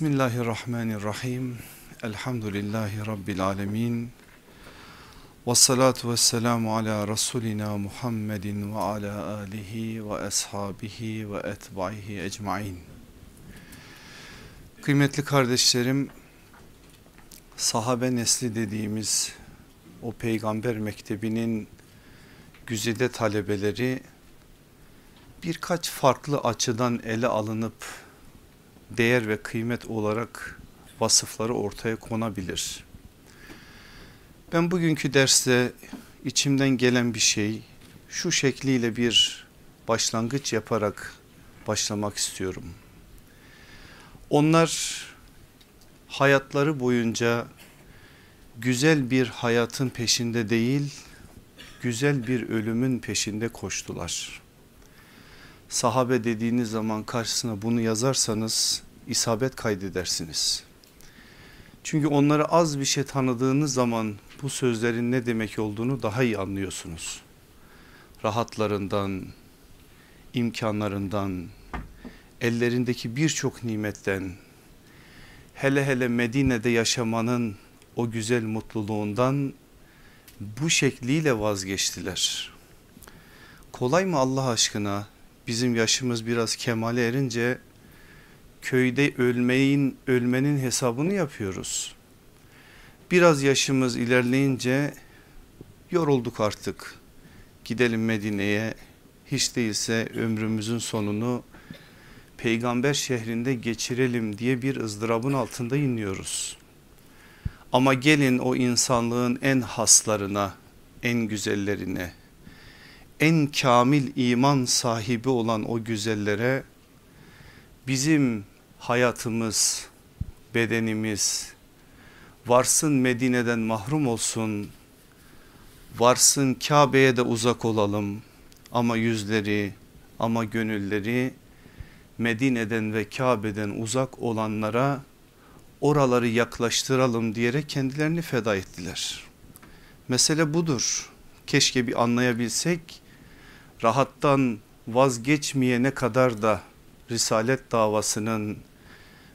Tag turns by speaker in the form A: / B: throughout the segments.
A: Bismillahirrahmanirrahim. Elhamdülillahi Rabbil alemin. Ve salatu ve selamu ala Resulina Muhammedin ve ala alihi ve ashabihi ve etbaihi ecmain. Kıymetli kardeşlerim, sahabe nesli dediğimiz o peygamber mektebinin güzide talebeleri birkaç farklı açıdan ele alınıp değer ve kıymet olarak vasıfları ortaya konabilir. Ben bugünkü derste içimden gelen bir şey şu şekliyle bir başlangıç yaparak başlamak istiyorum. Onlar hayatları boyunca güzel bir hayatın peşinde değil, güzel bir ölümün peşinde koştular. Sahabe dediğiniz zaman karşısına bunu yazarsanız isabet kaydedersiniz. Çünkü onları az bir şey tanıdığınız zaman bu sözlerin ne demek olduğunu daha iyi anlıyorsunuz. Rahatlarından, imkanlarından, ellerindeki birçok nimetten, hele hele Medine'de yaşamanın o güzel mutluluğundan bu şekliyle vazgeçtiler. Kolay mı Allah aşkına bizim yaşımız biraz kemale erince köyde ölmeyin, ölmenin hesabını yapıyoruz. Biraz yaşımız ilerleyince yorulduk artık. Gidelim Medine'ye hiç değilse ömrümüzün sonunu peygamber şehrinde geçirelim diye bir ızdırabın altında iniyoruz. Ama gelin o insanlığın en haslarına, en güzellerine, en kamil iman sahibi olan o güzellere bizim hayatımız, bedenimiz varsın Medine'den mahrum olsun, varsın Kabe'ye de uzak olalım ama yüzleri ama gönülleri Medine'den ve Kabe'den uzak olanlara oraları yaklaştıralım diyerek kendilerini feda ettiler. Mesele budur. Keşke bir anlayabilsek rahattan vazgeçmeyene kadar da Risalet davasının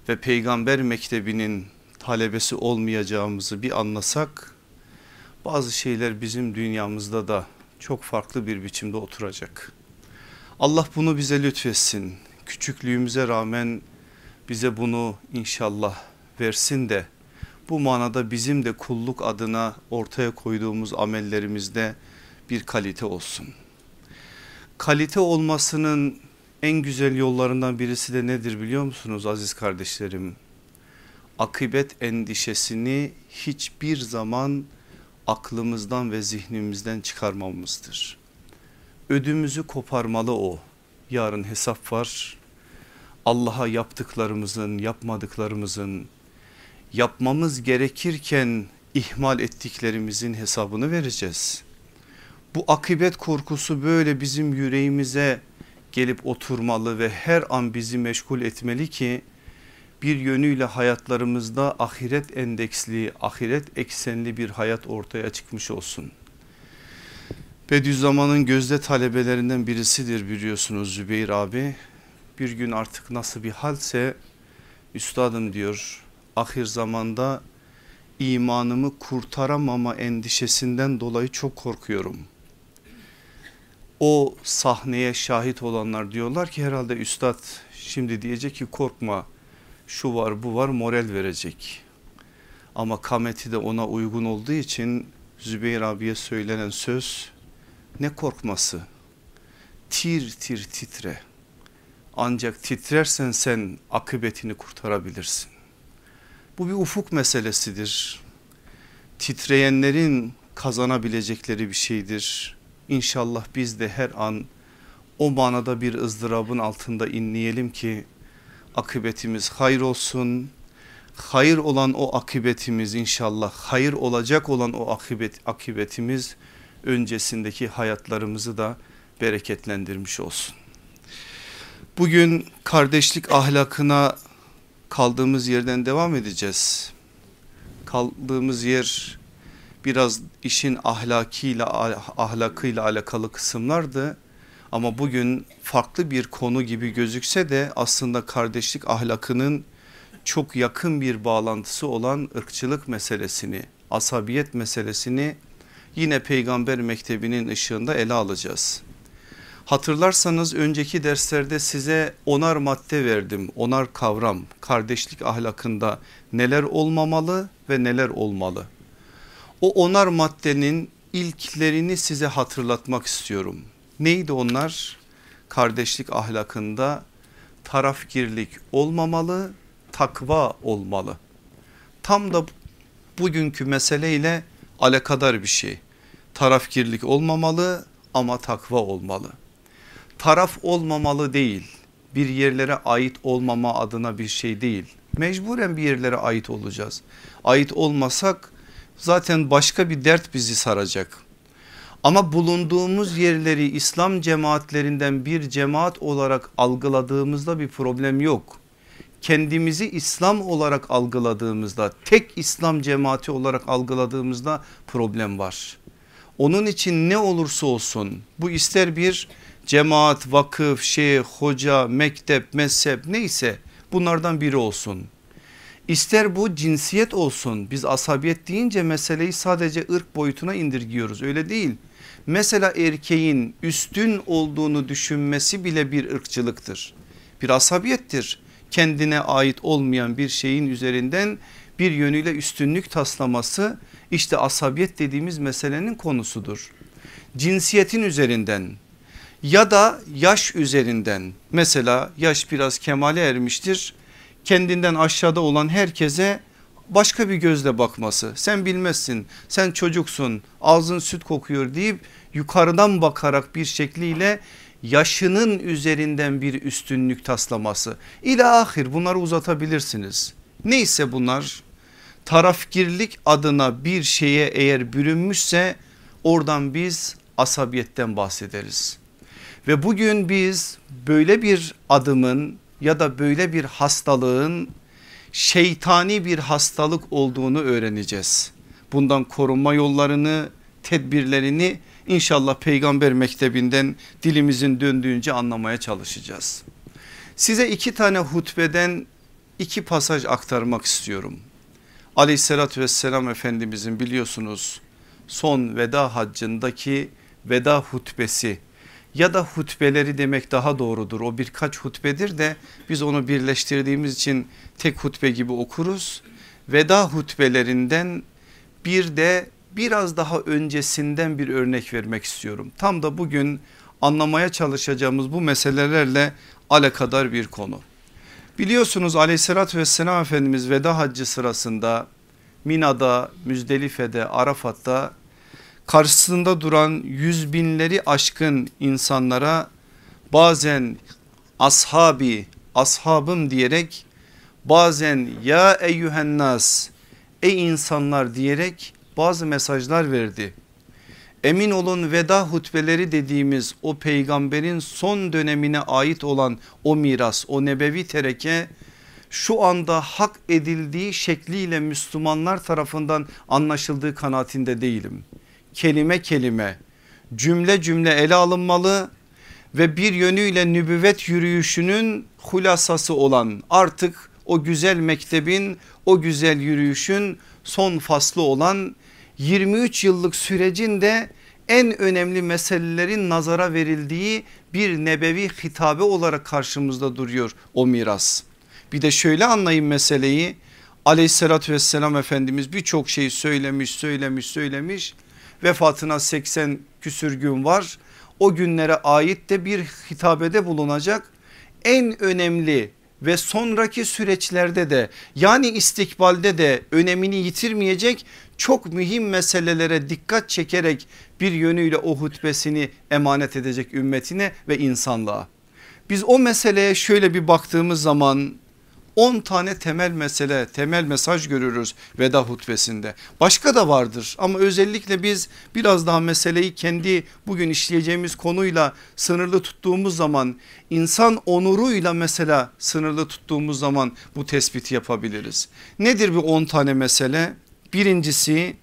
A: ve peygamber mektebinin talebesi olmayacağımızı bir anlasak bazı şeyler bizim dünyamızda da çok farklı bir biçimde oturacak. Allah bunu bize lütfetsin. Küçüklüğümüze rağmen bize bunu inşallah versin de bu manada bizim de kulluk adına ortaya koyduğumuz amellerimizde bir kalite olsun. Kalite olmasının en güzel yollarından birisi de nedir biliyor musunuz aziz kardeşlerim? Akıbet endişesini hiçbir zaman aklımızdan ve zihnimizden çıkarmamızdır. Ödümüzü koparmalı o. Yarın hesap var. Allah'a yaptıklarımızın, yapmadıklarımızın, yapmamız gerekirken ihmal ettiklerimizin hesabını vereceğiz. Bu akıbet korkusu böyle bizim yüreğimize gelip oturmalı ve her an bizi meşgul etmeli ki bir yönüyle hayatlarımızda ahiret endeksli, ahiret eksenli bir hayat ortaya çıkmış olsun. Bediüzzaman'ın gözde talebelerinden birisidir biliyorsunuz Zübeyir abi. Bir gün artık nasıl bir halse üstadım diyor ahir zamanda imanımı kurtaramama endişesinden dolayı çok korkuyorum.'' O sahneye şahit olanlar diyorlar ki herhalde üstad şimdi diyecek ki korkma şu var bu var moral verecek. Ama kameti de ona uygun olduğu için Zübeyir abiye söylenen söz ne korkması tir tir titre ancak titrersen sen akıbetini kurtarabilirsin. Bu bir ufuk meselesidir. Titreyenlerin kazanabilecekleri bir şeydir İnşallah biz de her an o manada bir ızdırabın altında inleyelim ki akıbetimiz hayır olsun. Hayır olan o akıbetimiz inşallah hayır olacak olan o akıbet, akıbetimiz öncesindeki hayatlarımızı da bereketlendirmiş olsun. Bugün kardeşlik ahlakına kaldığımız yerden devam edeceğiz. Kaldığımız yer biraz işin ahlakiyle ahlakıyla alakalı kısımlardı. Ama bugün farklı bir konu gibi gözükse de aslında kardeşlik ahlakının çok yakın bir bağlantısı olan ırkçılık meselesini, asabiyet meselesini yine peygamber mektebinin ışığında ele alacağız. Hatırlarsanız önceki derslerde size onar madde verdim. Onar kavram kardeşlik ahlakında neler olmamalı ve neler olmalı. O onar maddenin ilklerini size hatırlatmak istiyorum. Neydi onlar? Kardeşlik ahlakında tarafgirlik olmamalı, takva olmalı. Tam da bugünkü meseleyle alakadar bir şey. Tarafgirlik olmamalı ama takva olmalı. Taraf olmamalı değil bir yerlere ait olmama adına bir şey değil. Mecburen bir yerlere ait olacağız. Ait olmasak zaten başka bir dert bizi saracak. Ama bulunduğumuz yerleri İslam cemaatlerinden bir cemaat olarak algıladığımızda bir problem yok. Kendimizi İslam olarak algıladığımızda tek İslam cemaati olarak algıladığımızda problem var. Onun için ne olursa olsun bu ister bir cemaat, vakıf, şeyh, hoca, mektep, mezhep neyse bunlardan biri olsun. İster bu cinsiyet olsun biz asabiyet deyince meseleyi sadece ırk boyutuna indirgiyoruz öyle değil. Mesela erkeğin üstün olduğunu düşünmesi bile bir ırkçılıktır. Bir asabiyettir. Kendine ait olmayan bir şeyin üzerinden bir yönüyle üstünlük taslaması işte asabiyet dediğimiz meselenin konusudur. Cinsiyetin üzerinden ya da yaş üzerinden mesela yaş biraz kemale ermiştir kendinden aşağıda olan herkese başka bir gözle bakması sen bilmezsin sen çocuksun ağzın süt kokuyor deyip yukarıdan bakarak bir şekliyle yaşının üzerinden bir üstünlük taslaması ile ahir bunları uzatabilirsiniz. Neyse bunlar tarafgirlik adına bir şeye eğer bürünmüşse oradan biz asabiyetten bahsederiz. Ve bugün biz böyle bir adımın ya da böyle bir hastalığın şeytani bir hastalık olduğunu öğreneceğiz. Bundan korunma yollarını, tedbirlerini inşallah peygamber mektebinden dilimizin döndüğünce anlamaya çalışacağız. Size iki tane hutbeden iki pasaj aktarmak istiyorum. Aleyhissalatü vesselam Efendimizin biliyorsunuz son veda haccındaki veda hutbesi ya da hutbeleri demek daha doğrudur. O birkaç hutbedir de biz onu birleştirdiğimiz için tek hutbe gibi okuruz. Veda hutbelerinden bir de biraz daha öncesinden bir örnek vermek istiyorum. Tam da bugün anlamaya çalışacağımız bu meselelerle alakadar bir konu. Biliyorsunuz aleyhissalatü vesselam Efendimiz veda haccı sırasında Mina'da, Müzdelife'de, Arafat'ta karşısında duran yüz binleri aşkın insanlara bazen ashabi, ashabım diyerek bazen ya eyyühennas ey insanlar diyerek bazı mesajlar verdi. Emin olun veda hutbeleri dediğimiz o peygamberin son dönemine ait olan o miras o nebevi tereke şu anda hak edildiği şekliyle Müslümanlar tarafından anlaşıldığı kanaatinde değilim. Kelime kelime cümle cümle ele alınmalı ve bir yönüyle nübüvvet yürüyüşünün hulasası olan artık o güzel mektebin o güzel yürüyüşün son faslı olan 23 yıllık sürecin de en önemli meselelerin nazara verildiği bir nebevi hitabe olarak karşımızda duruyor o miras. Bir de şöyle anlayın meseleyi aleyhissalatü vesselam Efendimiz birçok şey söylemiş söylemiş söylemiş vefatına 80 küsür gün var. O günlere ait de bir hitabede bulunacak en önemli ve sonraki süreçlerde de yani istikbalde de önemini yitirmeyecek çok mühim meselelere dikkat çekerek bir yönüyle o hutbesini emanet edecek ümmetine ve insanlığa. Biz o meseleye şöyle bir baktığımız zaman 10 tane temel mesele temel mesaj görürüz veda hutbesinde. Başka da vardır ama özellikle biz biraz daha meseleyi kendi bugün işleyeceğimiz konuyla sınırlı tuttuğumuz zaman insan onuruyla mesela sınırlı tuttuğumuz zaman bu tespiti yapabiliriz. Nedir bu 10 tane mesele? Birincisi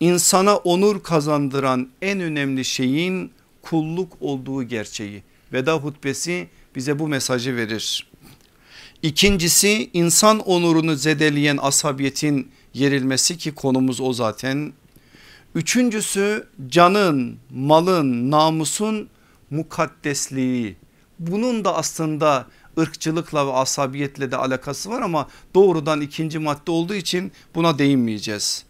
A: insana onur kazandıran en önemli şeyin kulluk olduğu gerçeği. Veda hutbesi bize bu mesajı verir. İkincisi insan onurunu zedeleyen asabiyetin yerilmesi ki konumuz o zaten. Üçüncüsü canın, malın, namusun mukaddesliği. Bunun da aslında ırkçılıkla ve asabiyetle de alakası var ama doğrudan ikinci madde olduğu için buna değinmeyeceğiz.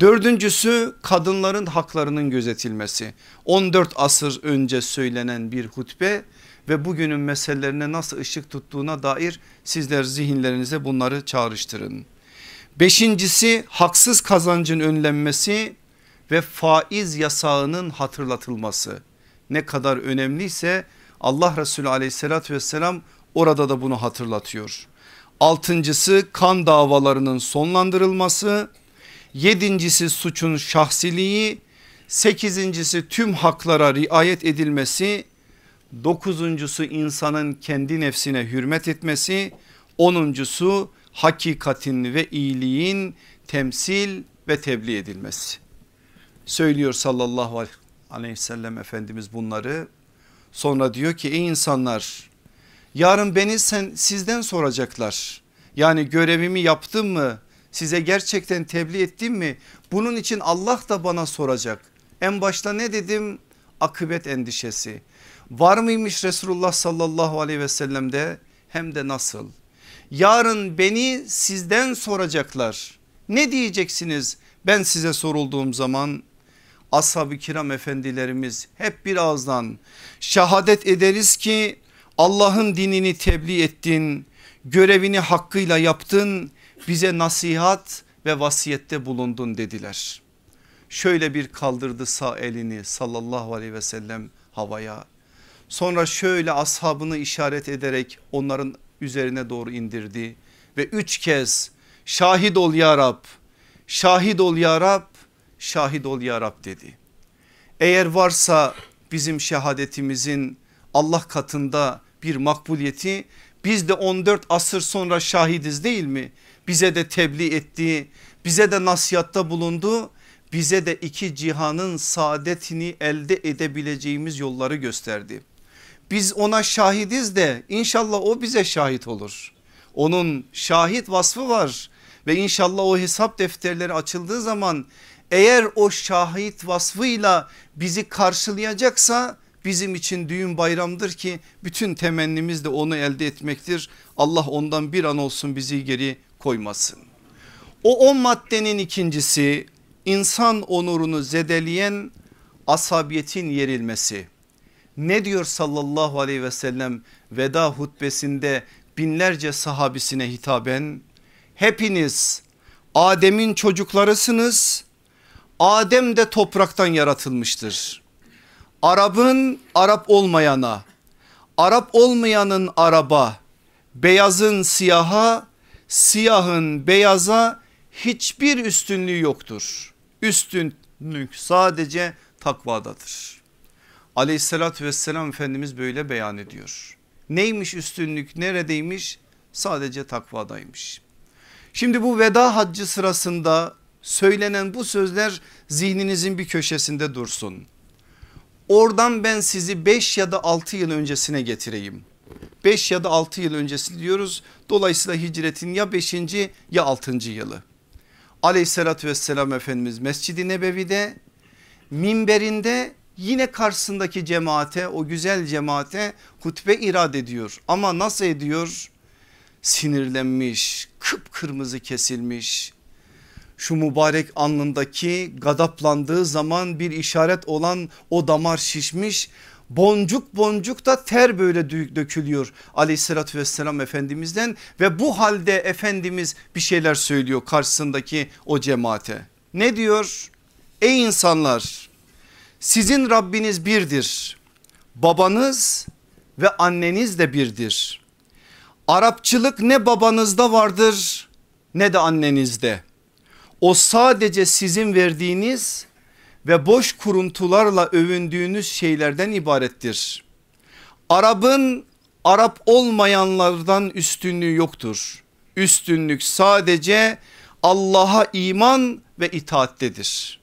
A: Dördüncüsü kadınların haklarının gözetilmesi. 14 asır önce söylenen bir hutbe ve bugünün meselelerine nasıl ışık tuttuğuna dair sizler zihinlerinize bunları çağrıştırın. Beşincisi haksız kazancın önlenmesi ve faiz yasağının hatırlatılması. Ne kadar önemliyse Allah Resulü aleyhissalatü vesselam orada da bunu hatırlatıyor. Altıncısı kan davalarının sonlandırılması. Yedincisi suçun şahsiliği. Sekizincisi tüm haklara riayet edilmesi. Dokuzuncusu insanın kendi nefsine hürmet etmesi. Onuncusu hakikatin ve iyiliğin temsil ve tebliğ edilmesi. Söylüyor sallallahu aleyhi ve sellem Efendimiz bunları. Sonra diyor ki ey insanlar yarın beni sen sizden soracaklar. Yani görevimi yaptım mı? Size gerçekten tebliğ ettim mi? Bunun için Allah da bana soracak. En başta ne dedim? Akıbet endişesi. Var mıymış Resulullah sallallahu aleyhi ve sellem'de hem de nasıl? Yarın beni sizden soracaklar. Ne diyeceksiniz ben size sorulduğum zaman? Ashab-ı kiram efendilerimiz hep bir ağızdan şehadet ederiz ki Allah'ın dinini tebliğ ettin, görevini hakkıyla yaptın, bize nasihat ve vasiyette bulundun dediler. Şöyle bir kaldırdı sağ elini sallallahu aleyhi ve sellem havaya. Sonra şöyle ashabını işaret ederek onların üzerine doğru indirdi ve üç kez şahit ol ya Rab, şahit ol ya Rab, şahit ol ya Rab dedi. Eğer varsa bizim şehadetimizin Allah katında bir makbuliyeti biz de 14 asır sonra şahidiz değil mi? Bize de tebliğ etti, bize de nasihatta bulundu, bize de iki cihanın saadetini elde edebileceğimiz yolları gösterdi. Biz ona şahidiz de inşallah o bize şahit olur. Onun şahit vasfı var ve inşallah o hesap defterleri açıldığı zaman eğer o şahit vasfıyla bizi karşılayacaksa bizim için düğün bayramdır ki bütün temennimiz de onu elde etmektir. Allah ondan bir an olsun bizi geri koymasın. O on maddenin ikincisi insan onurunu zedeleyen asabiyetin yerilmesi. Ne diyor sallallahu aleyhi ve sellem veda hutbesinde binlerce sahabisine hitaben hepiniz Adem'in çocuklarısınız Adem de topraktan yaratılmıştır. Arap'ın Arap olmayana, Arap olmayanın Araba, beyazın siyaha, siyahın beyaza hiçbir üstünlüğü yoktur. Üstünlük sadece takvadadır. Aleyhissalatü vesselam Efendimiz böyle beyan ediyor. Neymiş üstünlük neredeymiş? Sadece takvadaymış. Şimdi bu veda haccı sırasında söylenen bu sözler zihninizin bir köşesinde dursun. Oradan ben sizi 5 ya da 6 yıl öncesine getireyim. 5 ya da 6 yıl öncesi diyoruz. Dolayısıyla hicretin ya 5. ya 6. yılı. Aleyhissalatü vesselam Efendimiz Mescid-i Nebevi'de minberinde yine karşısındaki cemaate o güzel cemaate hutbe irad ediyor. Ama nasıl ediyor? Sinirlenmiş, kıpkırmızı kesilmiş, şu mübarek alnındaki gadaplandığı zaman bir işaret olan o damar şişmiş boncuk boncuk da ter böyle dökülüyor aleyhissalatü vesselam efendimizden ve bu halde Efendimiz bir şeyler söylüyor karşısındaki o cemaate. Ne diyor? Ey insanlar sizin Rabbiniz birdir babanız ve anneniz de birdir. Arapçılık ne babanızda vardır ne de annenizde. O sadece sizin verdiğiniz ve boş kuruntularla övündüğünüz şeylerden ibarettir. Arap'ın Arap olmayanlardan üstünlüğü yoktur. Üstünlük sadece Allah'a iman ve itaattedir.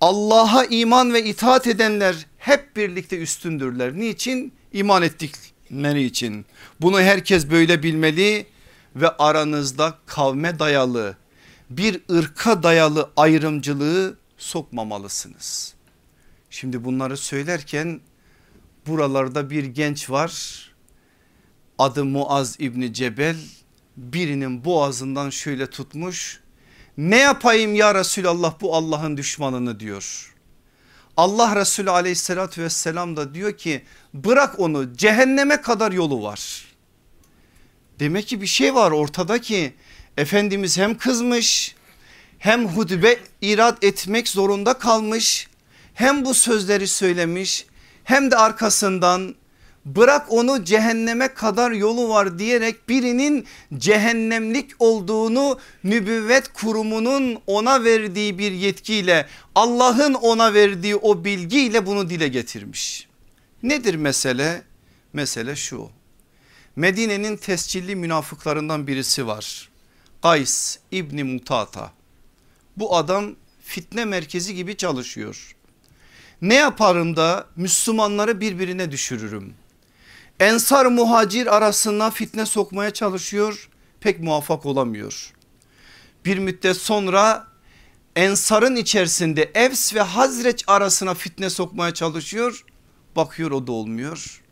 A: Allah'a iman ve itaat edenler hep birlikte üstündürler. Niçin? İman ettik etmeleri için. Bunu herkes böyle bilmeli ve aranızda kavme dayalı bir ırka dayalı ayrımcılığı sokmamalısınız. Şimdi bunları söylerken buralarda bir genç var adı Muaz İbni Cebel birinin boğazından şöyle tutmuş ne yapayım ya Resulallah bu Allah'ın düşmanını diyor. Allah Resulü aleyhissalatü vesselam da diyor ki bırak onu cehenneme kadar yolu var. Demek ki bir şey var ortada ki Efendimiz hem kızmış hem hutbe irad etmek zorunda kalmış hem bu sözleri söylemiş hem de arkasından bırak onu cehenneme kadar yolu var diyerek birinin cehennemlik olduğunu nübüvvet kurumunun ona verdiği bir yetkiyle Allah'ın ona verdiği o bilgiyle bunu dile getirmiş. Nedir mesele? Mesele şu Medine'nin tescilli münafıklarından birisi var. Kays İbni Mutata. Bu adam fitne merkezi gibi çalışıyor. Ne yaparım da Müslümanları birbirine düşürürüm. Ensar muhacir arasına fitne sokmaya çalışıyor pek muvaffak olamıyor. Bir müddet sonra Ensar'ın içerisinde Evs ve Hazreç arasına fitne sokmaya çalışıyor. Bakıyor o da olmuyor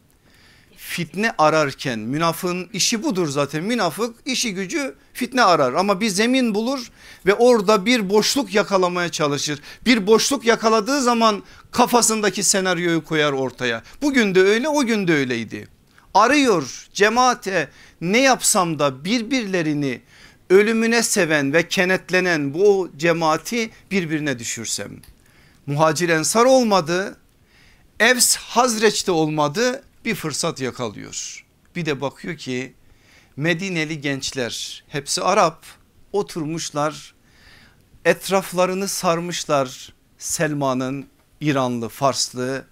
A: fitne ararken münafığın işi budur zaten münafık işi gücü fitne arar ama bir zemin bulur ve orada bir boşluk yakalamaya çalışır. Bir boşluk yakaladığı zaman kafasındaki senaryoyu koyar ortaya. Bugün de öyle o gün de öyleydi. Arıyor cemaate ne yapsam da birbirlerini ölümüne seven ve kenetlenen bu cemaati birbirine düşürsem. Muhacir ensar olmadı. Evs Hazreç'te olmadı bir fırsat yakalıyor. Bir de bakıyor ki Medineli gençler hepsi Arap oturmuşlar etraflarını sarmışlar Selma'nın İranlı Farslı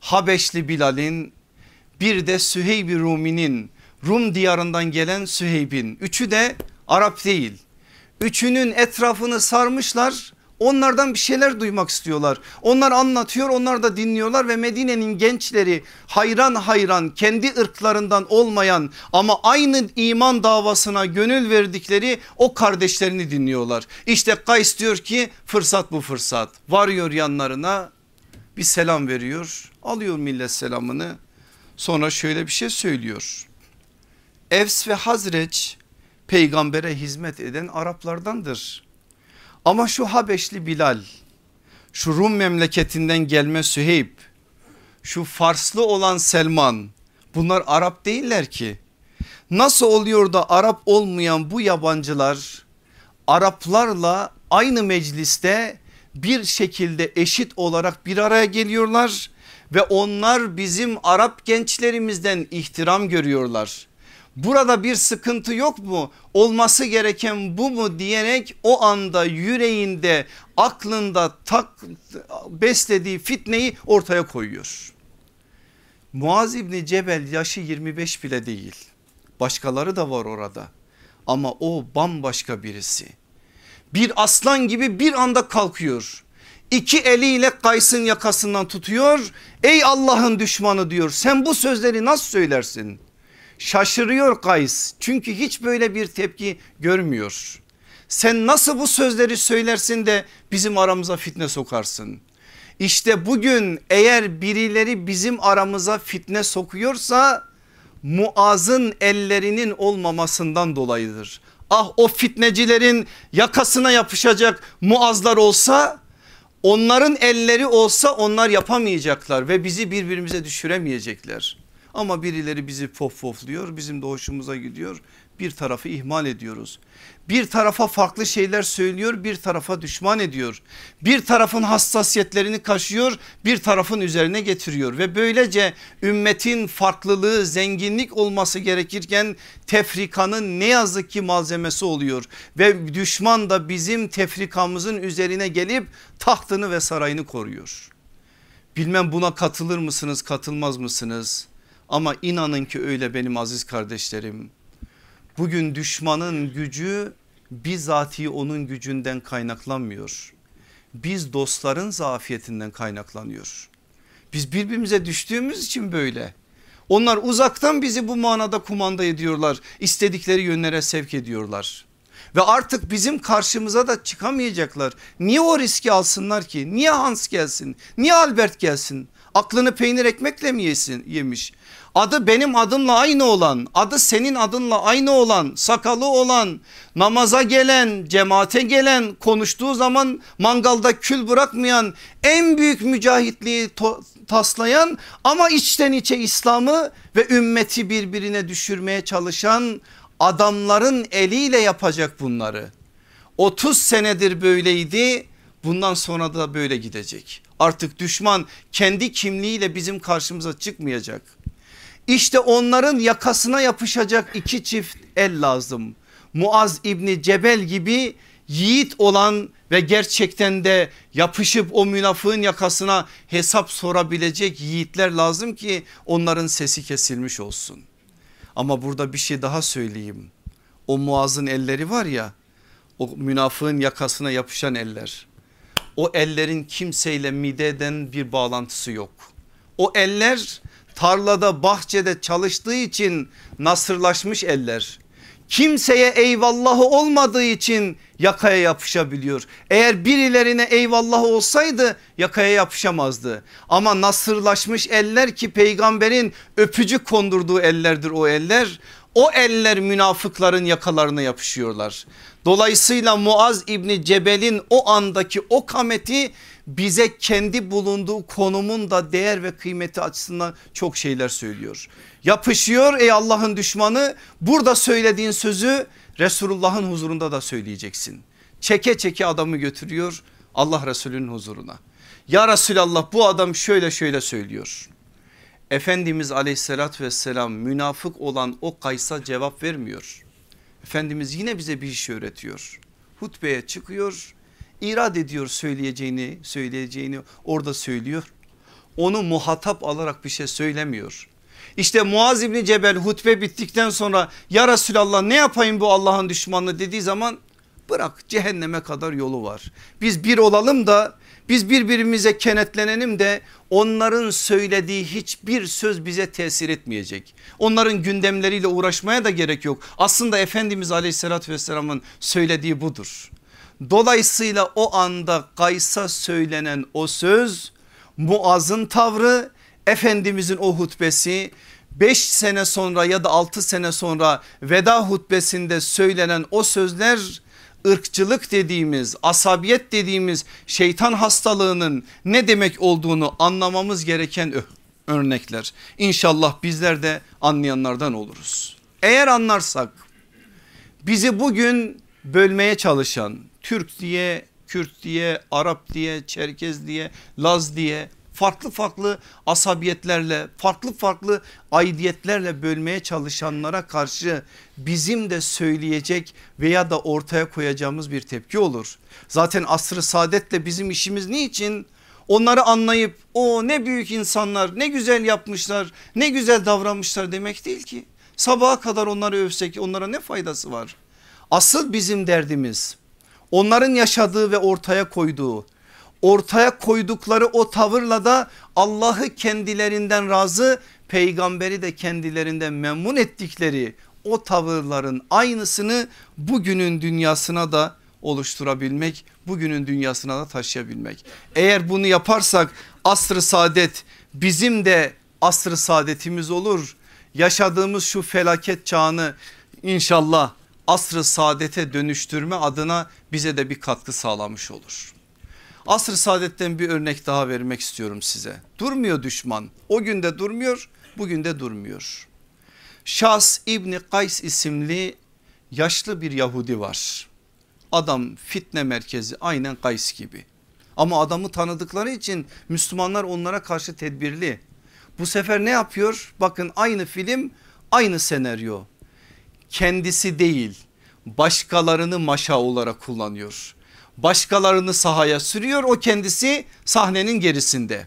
A: Habeşli Bilal'in bir de Süheyb-i Rumi'nin Rum diyarından gelen Süheyb'in üçü de Arap değil. Üçünün etrafını sarmışlar Onlardan bir şeyler duymak istiyorlar. Onlar anlatıyor onlar da dinliyorlar ve Medine'nin gençleri hayran hayran kendi ırklarından olmayan ama aynı iman davasına gönül verdikleri o kardeşlerini dinliyorlar. İşte Kays diyor ki fırsat bu fırsat. Varıyor yanlarına bir selam veriyor alıyor millet selamını sonra şöyle bir şey söylüyor. Evs ve Hazreç peygambere hizmet eden Araplardandır. Ama şu Habeşli Bilal, şu Rum memleketinden gelme Süheyb, şu Farslı olan Selman bunlar Arap değiller ki. Nasıl oluyor da Arap olmayan bu yabancılar Araplarla aynı mecliste bir şekilde eşit olarak bir araya geliyorlar ve onlar bizim Arap gençlerimizden ihtiram görüyorlar. Burada bir sıkıntı yok mu? Olması gereken bu mu diyerek o anda yüreğinde aklında tak beslediği fitneyi ortaya koyuyor. Muaz İbni Cebel yaşı 25 bile değil. Başkaları da var orada. Ama o bambaşka birisi. Bir aslan gibi bir anda kalkıyor. İki eliyle Kays'ın yakasından tutuyor. Ey Allah'ın düşmanı diyor. Sen bu sözleri nasıl söylersin? Şaşırıyor Kays çünkü hiç böyle bir tepki görmüyor. Sen nasıl bu sözleri söylersin de bizim aramıza fitne sokarsın? İşte bugün eğer birileri bizim aramıza fitne sokuyorsa Muaz'ın ellerinin olmamasından dolayıdır. Ah o fitnecilerin yakasına yapışacak Muazlar olsa onların elleri olsa onlar yapamayacaklar ve bizi birbirimize düşüremeyecekler. Ama birileri bizi pof pofluyor bizim de hoşumuza gidiyor bir tarafı ihmal ediyoruz. Bir tarafa farklı şeyler söylüyor bir tarafa düşman ediyor. Bir tarafın hassasiyetlerini kaşıyor bir tarafın üzerine getiriyor. Ve böylece ümmetin farklılığı zenginlik olması gerekirken tefrikanın ne yazık ki malzemesi oluyor. Ve düşman da bizim tefrikamızın üzerine gelip tahtını ve sarayını koruyor. Bilmem buna katılır mısınız katılmaz mısınız? Ama inanın ki öyle benim aziz kardeşlerim. Bugün düşmanın gücü bizatihi onun gücünden kaynaklanmıyor. Biz dostların zafiyetinden kaynaklanıyor. Biz birbirimize düştüğümüz için böyle. Onlar uzaktan bizi bu manada kumanda ediyorlar. İstedikleri yönlere sevk ediyorlar. Ve artık bizim karşımıza da çıkamayacaklar. Niye o riski alsınlar ki? Niye Hans gelsin? Niye Albert gelsin? Aklını peynir ekmekle mi yesin, yemiş? Adı benim adımla aynı olan, adı senin adınla aynı olan, sakalı olan, namaza gelen, cemaate gelen, konuştuğu zaman mangalda kül bırakmayan, en büyük mücahitliği taslayan ama içten içe İslam'ı ve ümmeti birbirine düşürmeye çalışan adamların eliyle yapacak bunları. 30 senedir böyleydi bundan sonra da böyle gidecek. Artık düşman kendi kimliğiyle bizim karşımıza çıkmayacak. İşte onların yakasına yapışacak iki çift el lazım. Muaz İbni Cebel gibi yiğit olan ve gerçekten de yapışıp o münafığın yakasına hesap sorabilecek yiğitler lazım ki onların sesi kesilmiş olsun. Ama burada bir şey daha söyleyeyim. O Muaz'ın elleri var ya o münafığın yakasına yapışan eller. O ellerin kimseyle mideden bir bağlantısı yok. O eller tarlada bahçede çalıştığı için nasırlaşmış eller. Kimseye eyvallahı olmadığı için yakaya yapışabiliyor. Eğer birilerine eyvallah olsaydı yakaya yapışamazdı. Ama nasırlaşmış eller ki peygamberin öpücük kondurduğu ellerdir o eller. O eller münafıkların yakalarına yapışıyorlar. Dolayısıyla Muaz İbni Cebel'in o andaki o kameti bize kendi bulunduğu konumun da değer ve kıymeti açısından çok şeyler söylüyor. Yapışıyor ey Allah'ın düşmanı burada söylediğin sözü Resulullah'ın huzurunda da söyleyeceksin. Çeke çeke adamı götürüyor Allah Resulü'nün huzuruna. Ya Resulallah bu adam şöyle şöyle söylüyor. Efendimiz aleyhissalatü vesselam münafık olan o Kays'a cevap vermiyor. Efendimiz yine bize bir iş öğretiyor. Hutbeye çıkıyor irad ediyor söyleyeceğini söyleyeceğini orada söylüyor. Onu muhatap alarak bir şey söylemiyor. İşte Muaz İbni Cebel hutbe bittikten sonra ya Resulallah ne yapayım bu Allah'ın düşmanı dediği zaman bırak cehenneme kadar yolu var. Biz bir olalım da biz birbirimize kenetlenelim de onların söylediği hiçbir söz bize tesir etmeyecek. Onların gündemleriyle uğraşmaya da gerek yok. Aslında Efendimiz aleyhissalatü vesselamın söylediği budur. Dolayısıyla o anda Kays'a söylenen o söz Muaz'ın tavrı Efendimizin o hutbesi 5 sene sonra ya da 6 sene sonra veda hutbesinde söylenen o sözler ırkçılık dediğimiz asabiyet dediğimiz şeytan hastalığının ne demek olduğunu anlamamız gereken örnekler. İnşallah bizler de anlayanlardan oluruz. Eğer anlarsak bizi bugün bölmeye çalışan Türk diye, Kürt diye, Arap diye, Çerkez diye, Laz diye farklı farklı asabiyetlerle farklı farklı aidiyetlerle bölmeye çalışanlara karşı bizim de söyleyecek veya da ortaya koyacağımız bir tepki olur. Zaten asrı saadetle bizim işimiz niçin? Onları anlayıp o ne büyük insanlar ne güzel yapmışlar ne güzel davranmışlar demek değil ki. Sabaha kadar onları övsek onlara ne faydası var? Asıl bizim derdimiz onların yaşadığı ve ortaya koyduğu ortaya koydukları o tavırla da Allah'ı kendilerinden razı peygamberi de kendilerinden memnun ettikleri o tavırların aynısını bugünün dünyasına da oluşturabilmek bugünün dünyasına da taşıyabilmek. Eğer bunu yaparsak asr-ı saadet bizim de asr-ı saadetimiz olur. Yaşadığımız şu felaket çağını inşallah asr-ı saadete dönüştürme adına bize de bir katkı sağlamış olur. Asr-ı saadetten bir örnek daha vermek istiyorum size. Durmuyor düşman o günde durmuyor bugün de durmuyor. Şahs İbni Kays isimli yaşlı bir Yahudi var. Adam fitne merkezi aynen Kays gibi. Ama adamı tanıdıkları için Müslümanlar onlara karşı tedbirli. Bu sefer ne yapıyor? Bakın aynı film aynı senaryo kendisi değil başkalarını maşa olarak kullanıyor. Başkalarını sahaya sürüyor o kendisi sahnenin gerisinde.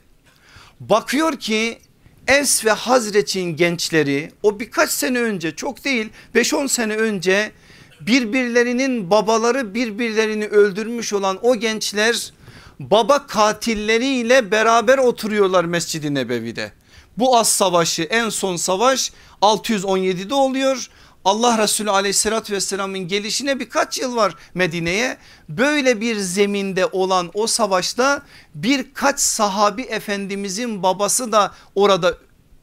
A: Bakıyor ki Es ve Hazreç'in gençleri o birkaç sene önce çok değil 5-10 sene önce birbirlerinin babaları birbirlerini öldürmüş olan o gençler baba katilleriyle beraber oturuyorlar Mescid-i Nebevi'de. Bu az savaşı en son savaş 617'de oluyor. Allah Resulü aleyhissalatü vesselamın gelişine birkaç yıl var Medine'ye. Böyle bir zeminde olan o savaşta birkaç sahabi efendimizin babası da orada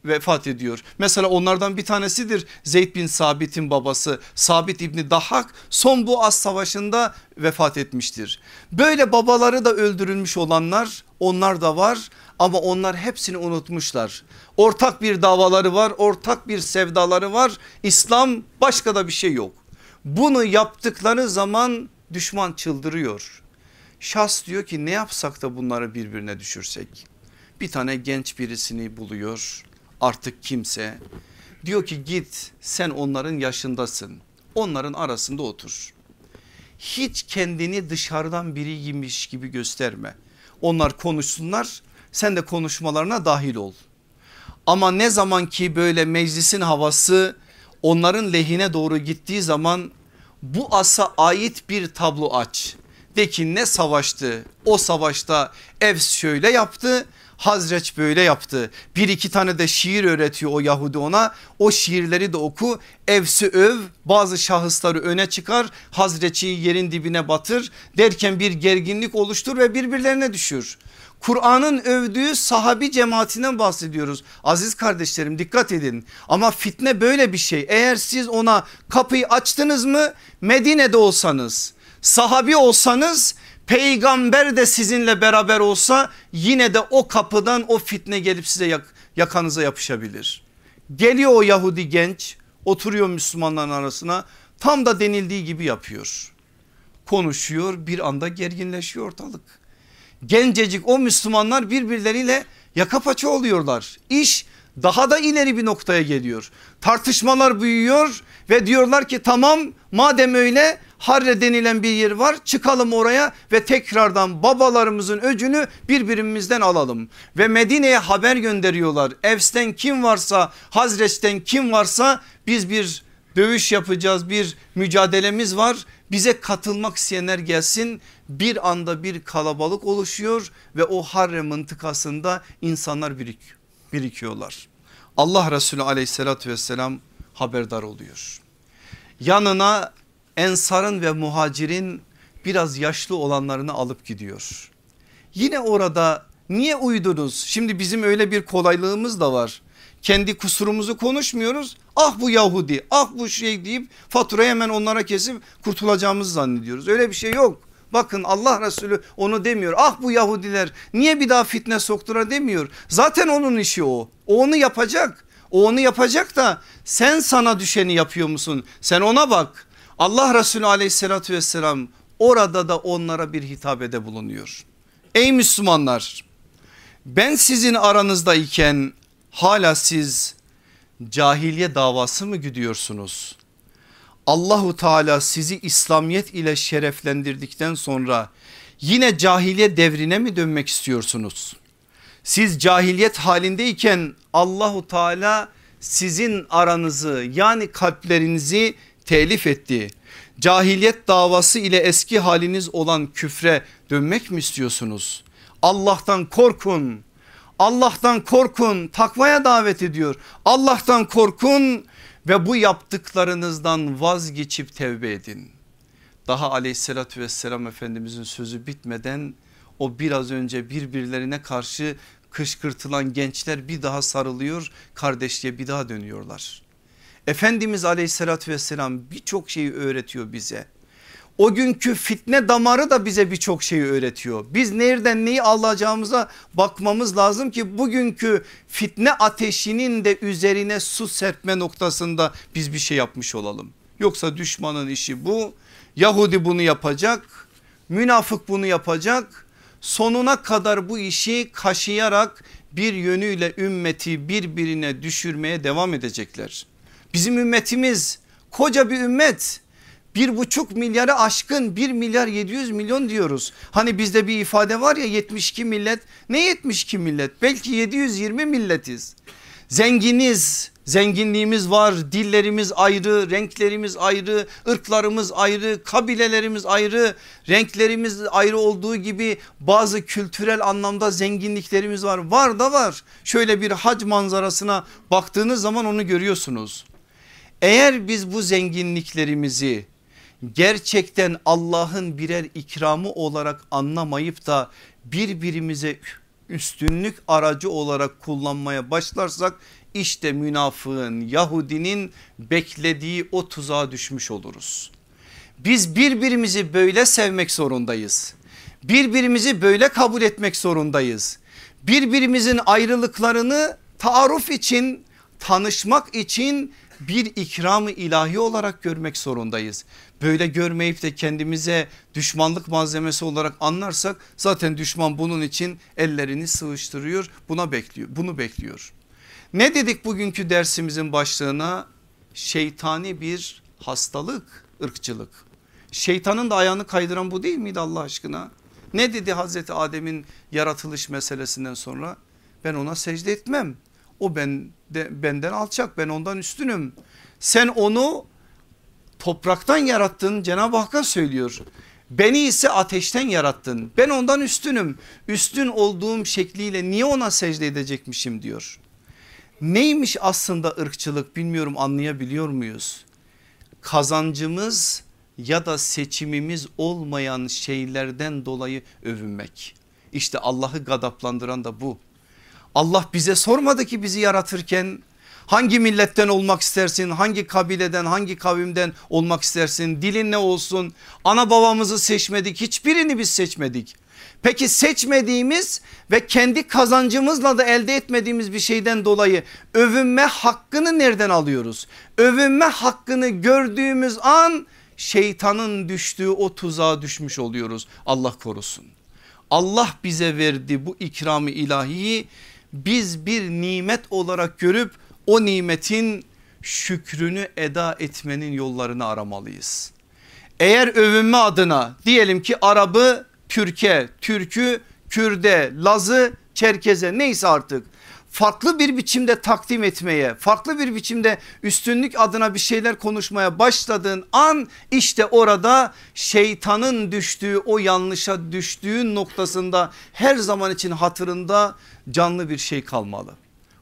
A: vefat ediyor. Mesela onlardan bir tanesidir Zeyd bin Sabit'in babası Sabit İbni Dahak son bu az savaşında vefat etmiştir. Böyle babaları da öldürülmüş olanlar onlar da var ama onlar hepsini unutmuşlar. Ortak bir davaları var ortak bir sevdaları var İslam başka da bir şey yok. Bunu yaptıkları zaman düşman çıldırıyor. Şahs diyor ki ne yapsak da bunları birbirine düşürsek. Bir tane genç birisini buluyor artık kimse. Diyor ki git sen onların yaşındasın. Onların arasında otur. Hiç kendini dışarıdan biriymiş gibi gösterme. Onlar konuşsunlar sen de konuşmalarına dahil ol. Ama ne zaman ki böyle meclisin havası onların lehine doğru gittiği zaman bu asa ait bir tablo aç. De ki ne savaştı o savaşta Evs şöyle yaptı Hazreç böyle yaptı. Bir iki tane de şiir öğretiyor o Yahudi ona. O şiirleri de oku. Evs'i öv bazı şahısları öne çıkar. Hazreç'i yerin dibine batır. Derken bir gerginlik oluştur ve birbirlerine düşür. Kur'an'ın övdüğü sahabi cemaatinden bahsediyoruz. Aziz kardeşlerim dikkat edin ama fitne böyle bir şey. Eğer siz ona kapıyı açtınız mı Medine'de olsanız sahabi olsanız peygamber de sizinle beraber olsa yine de o kapıdan o fitne gelip size yak yakanıza yapışabilir. Geliyor o Yahudi genç oturuyor Müslümanların arasına tam da denildiği gibi yapıyor. Konuşuyor bir anda gerginleşiyor ortalık. Gencecik o Müslümanlar birbirleriyle yaka paça oluyorlar. İş daha da ileri bir noktaya geliyor. Tartışmalar büyüyor ve diyorlar ki tamam madem öyle Harre denilen bir yer var çıkalım oraya ve tekrardan babalarımızın öcünü birbirimizden alalım. Ve Medine'ye haber gönderiyorlar. Evs'ten kim varsa Hazreç'ten kim varsa biz bir dövüş yapacağız bir mücadelemiz var. Bize katılmak isteyenler gelsin bir anda bir kalabalık oluşuyor ve o Harre mıntıkasında insanlar birik, birikiyorlar. Allah Resulü aleyhissalatü vesselam haberdar oluyor. Yanına ensarın ve muhacirin biraz yaşlı olanlarını alıp gidiyor. Yine orada niye uydunuz? Şimdi bizim öyle bir kolaylığımız da var. Kendi kusurumuzu konuşmuyoruz. Ah bu Yahudi ah bu şey deyip faturayı hemen onlara kesip kurtulacağımızı zannediyoruz. Öyle bir şey yok. Bakın Allah Resulü onu demiyor. Ah bu Yahudiler niye bir daha fitne soktura demiyor. Zaten onun işi o. O onu yapacak. O onu yapacak da sen sana düşeni yapıyor musun? Sen ona bak. Allah Resulü aleyhissalatü vesselam orada da onlara bir hitabede bulunuyor. Ey Müslümanlar ben sizin aranızdayken hala siz cahiliye davası mı gidiyorsunuz? Allahu Teala sizi İslamiyet ile şereflendirdikten sonra yine cahiliye devrine mi dönmek istiyorsunuz? Siz cahiliyet halindeyken Allahu Teala sizin aranızı yani kalplerinizi telif etti. Cahiliyet davası ile eski haliniz olan küfre dönmek mi istiyorsunuz? Allah'tan korkun. Allah'tan korkun takvaya davet ediyor. Allah'tan korkun ve bu yaptıklarınızdan vazgeçip tevbe edin. Daha aleyhissalatü vesselam efendimizin sözü bitmeden o biraz önce birbirlerine karşı kışkırtılan gençler bir daha sarılıyor kardeşliğe bir daha dönüyorlar. Efendimiz aleyhissalatü vesselam birçok şeyi öğretiyor bize. O günkü fitne damarı da bize birçok şeyi öğretiyor. Biz nereden neyi alacağımıza bakmamız lazım ki bugünkü fitne ateşinin de üzerine su serpme noktasında biz bir şey yapmış olalım. Yoksa düşmanın işi bu. Yahudi bunu yapacak. Münafık bunu yapacak. Sonuna kadar bu işi kaşıyarak bir yönüyle ümmeti birbirine düşürmeye devam edecekler. Bizim ümmetimiz koca bir ümmet bir buçuk milyarı aşkın bir milyar 700 milyon diyoruz. Hani bizde bir ifade var ya 72 millet ne 72 millet belki 720 milletiz. Zenginiz Zenginliğimiz var, dillerimiz ayrı, renklerimiz ayrı, ırklarımız ayrı, kabilelerimiz ayrı, renklerimiz ayrı olduğu gibi bazı kültürel anlamda zenginliklerimiz var. Var da var. Şöyle bir hac manzarasına baktığınız zaman onu görüyorsunuz. Eğer biz bu zenginliklerimizi gerçekten Allah'ın birer ikramı olarak anlamayıp da birbirimize üstünlük aracı olarak kullanmaya başlarsak işte münafığın Yahudinin beklediği o tuzağa düşmüş oluruz. Biz birbirimizi böyle sevmek zorundayız. Birbirimizi böyle kabul etmek zorundayız. Birbirimizin ayrılıklarını taarruf için, tanışmak için bir ikramı ilahi olarak görmek zorundayız. Böyle görmeyip de kendimize düşmanlık malzemesi olarak anlarsak zaten düşman bunun için ellerini sıvıştırıyor. Buna bekliyor. Bunu bekliyor. Ne dedik bugünkü dersimizin başlığına? Şeytani bir hastalık, ırkçılık. Şeytanın da ayağını kaydıran bu değil miydi Allah aşkına? Ne dedi Hazreti Adem'in yaratılış meselesinden sonra? Ben ona secde etmem. O ben de, benden alçak ben ondan üstünüm. Sen onu topraktan yarattın Cenab-ı Hakk'a söylüyor. Beni ise ateşten yarattın. Ben ondan üstünüm. Üstün olduğum şekliyle niye ona secde edecekmişim diyor. Neymiş aslında ırkçılık bilmiyorum anlayabiliyor muyuz? Kazancımız ya da seçimimiz olmayan şeylerden dolayı övünmek. İşte Allah'ı gadaplandıran da bu. Allah bize sormadı ki bizi yaratırken hangi milletten olmak istersin hangi kabileden hangi kavimden olmak istersin dilin ne olsun ana babamızı seçmedik hiçbirini biz seçmedik. Peki seçmediğimiz ve kendi kazancımızla da elde etmediğimiz bir şeyden dolayı övünme hakkını nereden alıyoruz? Övünme hakkını gördüğümüz an şeytanın düştüğü o tuzağa düşmüş oluyoruz Allah korusun. Allah bize verdi bu ikramı ilahiyi biz bir nimet olarak görüp o nimetin şükrünü eda etmenin yollarını aramalıyız. Eğer övünme adına diyelim ki Arap'ı Türkiye, Türk'ü Kürde, Laz'ı Çerkez'e neyse artık farklı bir biçimde takdim etmeye, farklı bir biçimde üstünlük adına bir şeyler konuşmaya başladığın an işte orada şeytanın düştüğü o yanlışa düştüğün noktasında her zaman için hatırında canlı bir şey kalmalı.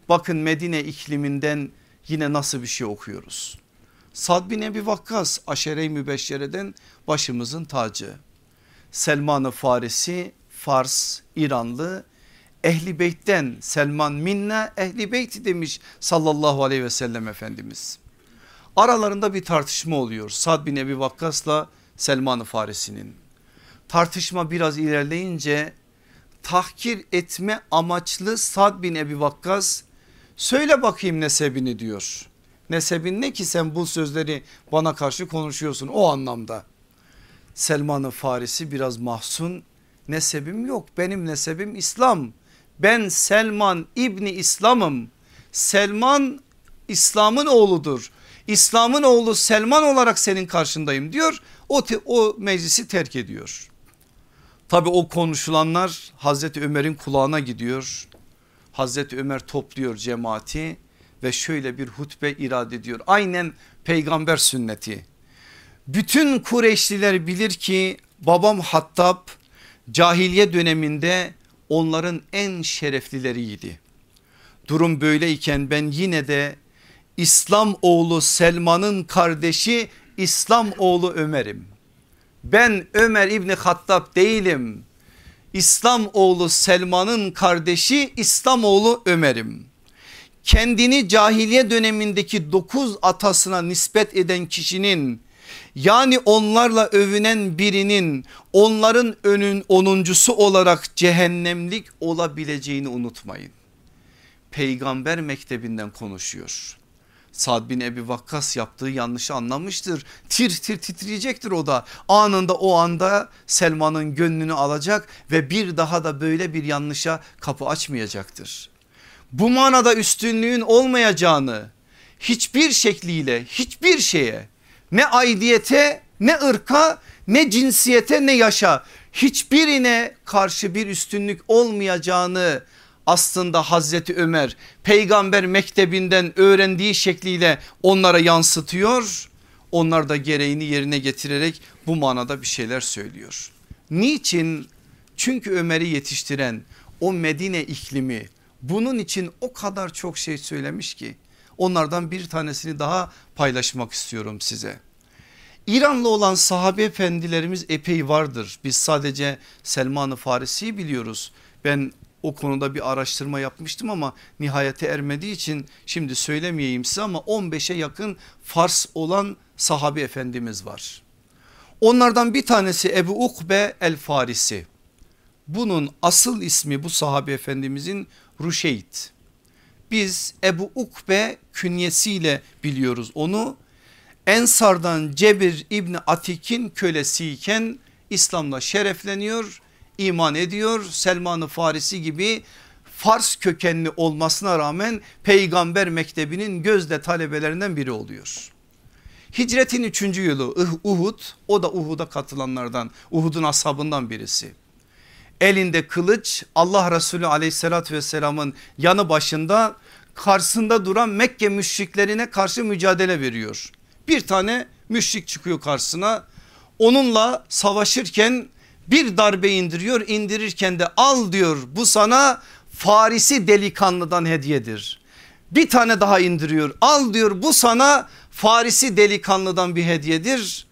A: Bakın Medine ikliminden yine nasıl bir şey okuyoruz. Sad bin Ebi Vakkas aşere-i mübeşşereden başımızın tacı. Selman-ı Farisi Fars İranlı Ehli Beyt'ten Selman minna Ehli Beyt demiş sallallahu aleyhi ve sellem Efendimiz. Aralarında bir tartışma oluyor Sad bin Ebi Vakkas'la Selman-ı Farisi'nin. Tartışma biraz ilerleyince tahkir etme amaçlı Sad bin Ebi Vakkas söyle bakayım nesebini diyor. Nesebin ne ki sen bu sözleri bana karşı konuşuyorsun o anlamda. Selman-ı Farisi biraz mahzun nesebim yok benim nesebim İslam. Ben Selman İbni İslam'ım. Selman İslam'ın oğludur. İslam'ın oğlu Selman olarak senin karşındayım diyor. O, te, o meclisi terk ediyor. Tabi o konuşulanlar Hazreti Ömer'in kulağına gidiyor. Hazreti Ömer topluyor cemaati ve şöyle bir hutbe irade ediyor. Aynen peygamber sünneti. Bütün Kureyşliler bilir ki babam Hattab cahiliye döneminde onların en şereflileriydi. Durum böyleyken ben yine de İslam oğlu Selman'ın kardeşi İslam oğlu Ömer'im. Ben Ömer İbni Hattab değilim. İslam oğlu Selman'ın kardeşi İslam oğlu Ömer'im. Kendini cahiliye dönemindeki dokuz atasına nispet eden kişinin yani onlarla övünen birinin onların önün onuncusu olarak cehennemlik olabileceğini unutmayın. Peygamber mektebinden konuşuyor. Sad bin Ebi Vakkas yaptığı yanlışı anlamıştır. Tir tir titreyecektir o da. Anında o anda Selman'ın gönlünü alacak ve bir daha da böyle bir yanlışa kapı açmayacaktır. Bu manada üstünlüğün olmayacağını hiçbir şekliyle hiçbir şeye ne aidiyete ne ırka ne cinsiyete ne yaşa hiçbirine karşı bir üstünlük olmayacağını aslında Hazreti Ömer peygamber mektebinden öğrendiği şekliyle onlara yansıtıyor. Onlar da gereğini yerine getirerek bu manada bir şeyler söylüyor. Niçin? Çünkü Ömer'i yetiştiren o Medine iklimi bunun için o kadar çok şey söylemiş ki onlardan bir tanesini daha paylaşmak istiyorum size. İranlı olan sahabe efendilerimiz epey vardır. Biz sadece Selman-ı Farisi'yi biliyoruz. Ben o konuda bir araştırma yapmıştım ama nihayete ermediği için şimdi söylemeyeyim size ama 15'e yakın Fars olan sahabe efendimiz var. Onlardan bir tanesi Ebu Ukbe el Farisi. Bunun asıl ismi bu sahabe efendimizin Ruşeyt. Biz Ebu Ukbe künyesiyle biliyoruz onu. Ensardan Cebir İbni Atik'in kölesiyken İslam'la şerefleniyor, iman ediyor. Selman-ı Farisi gibi Fars kökenli olmasına rağmen peygamber mektebinin gözde talebelerinden biri oluyor. Hicretin 3. yılı Uhud o da Uhud'a katılanlardan Uhud'un ashabından birisi. Elinde kılıç Allah Resulü aleyhissalatü vesselamın yanı başında karşısında duran Mekke müşriklerine karşı mücadele veriyor. Bir tane müşrik çıkıyor karşısına onunla savaşırken bir darbe indiriyor indirirken de al diyor bu sana Farisi delikanlıdan hediyedir. Bir tane daha indiriyor al diyor bu sana Farisi delikanlıdan bir hediyedir.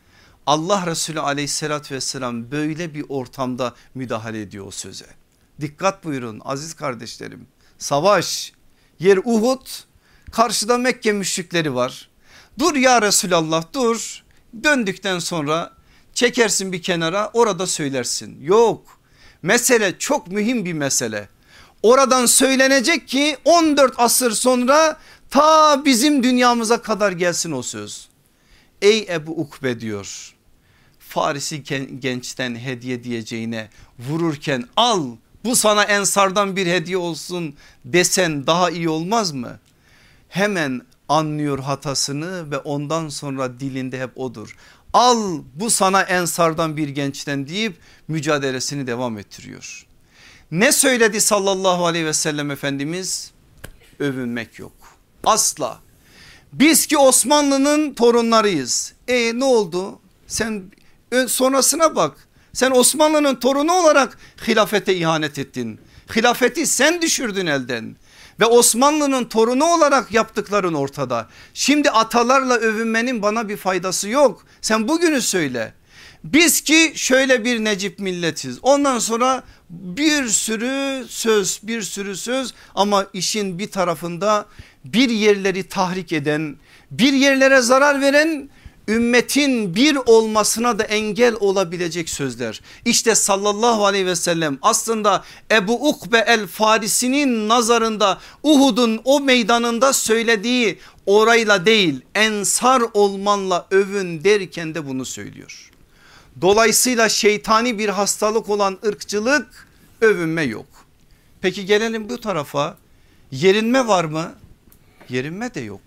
A: Allah Resulü aleyhissalatü vesselam böyle bir ortamda müdahale ediyor o söze. Dikkat buyurun aziz kardeşlerim savaş yer Uhud karşıda Mekke müşrikleri var. Dur ya Resulallah dur döndükten sonra çekersin bir kenara orada söylersin. Yok mesele çok mühim bir mesele. Oradan söylenecek ki 14 asır sonra ta bizim dünyamıza kadar gelsin o söz. Ey Ebu Ukbe diyor Farisi gençten hediye diyeceğine vururken al bu sana ensardan bir hediye olsun desen daha iyi olmaz mı? Hemen anlıyor hatasını ve ondan sonra dilinde hep odur. Al bu sana ensardan bir gençten deyip mücadelesini devam ettiriyor. Ne söyledi sallallahu aleyhi ve sellem Efendimiz? Övünmek yok asla. Biz ki Osmanlı'nın torunlarıyız. E ne oldu? Sen sonrasına bak. Sen Osmanlı'nın torunu olarak hilafete ihanet ettin. Hilafeti sen düşürdün elden ve Osmanlı'nın torunu olarak yaptıkların ortada. Şimdi atalarla övünmenin bana bir faydası yok. Sen bugünü söyle. Biz ki şöyle bir Necip milletiz. Ondan sonra bir sürü söz bir sürü söz ama işin bir tarafında bir yerleri tahrik eden bir yerlere zarar veren ümmetin bir olmasına da engel olabilecek sözler. İşte sallallahu aleyhi ve sellem aslında Ebu Ukbe el Farisi'nin nazarında Uhud'un o meydanında söylediği orayla değil ensar olmanla övün derken de bunu söylüyor. Dolayısıyla şeytani bir hastalık olan ırkçılık övünme yok. Peki gelelim bu tarafa yerinme var mı? Yerinme de yok.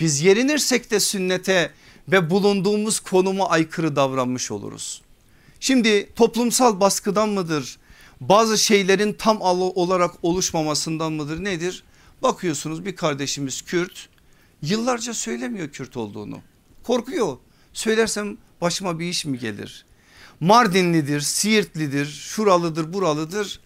A: Biz yerinirsek de sünnete ve bulunduğumuz konuma aykırı davranmış oluruz. Şimdi toplumsal baskıdan mıdır? Bazı şeylerin tam olarak oluşmamasından mıdır nedir? Bakıyorsunuz bir kardeşimiz Kürt yıllarca söylemiyor Kürt olduğunu. Korkuyor. Söylersem başıma bir iş mi gelir? Mardinlidir, Siirtlidir, şuralıdır, buralıdır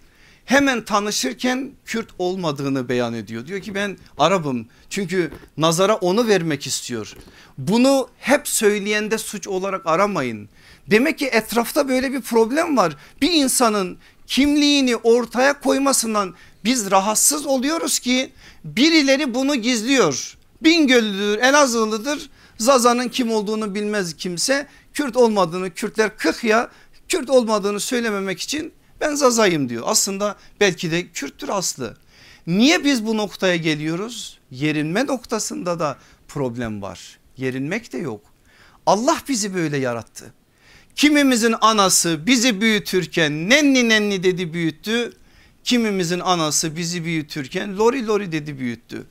A: hemen tanışırken Kürt olmadığını beyan ediyor. Diyor ki ben Arap'ım çünkü nazara onu vermek istiyor. Bunu hep söyleyende suç olarak aramayın. Demek ki etrafta böyle bir problem var. Bir insanın kimliğini ortaya koymasından biz rahatsız oluyoruz ki birileri bunu gizliyor. Bingöllüdür, Elazığlıdır. Zaza'nın kim olduğunu bilmez kimse. Kürt olmadığını Kürtler kıh ya Kürt olmadığını söylememek için ben Zazayım diyor. Aslında belki de Kürttür aslı. Niye biz bu noktaya geliyoruz? Yerinme noktasında da problem var. Yerinmek de yok. Allah bizi böyle yarattı. Kimimizin anası bizi büyütürken nenni nenni dedi büyüttü. Kimimizin anası bizi büyütürken lori lori dedi büyüttü.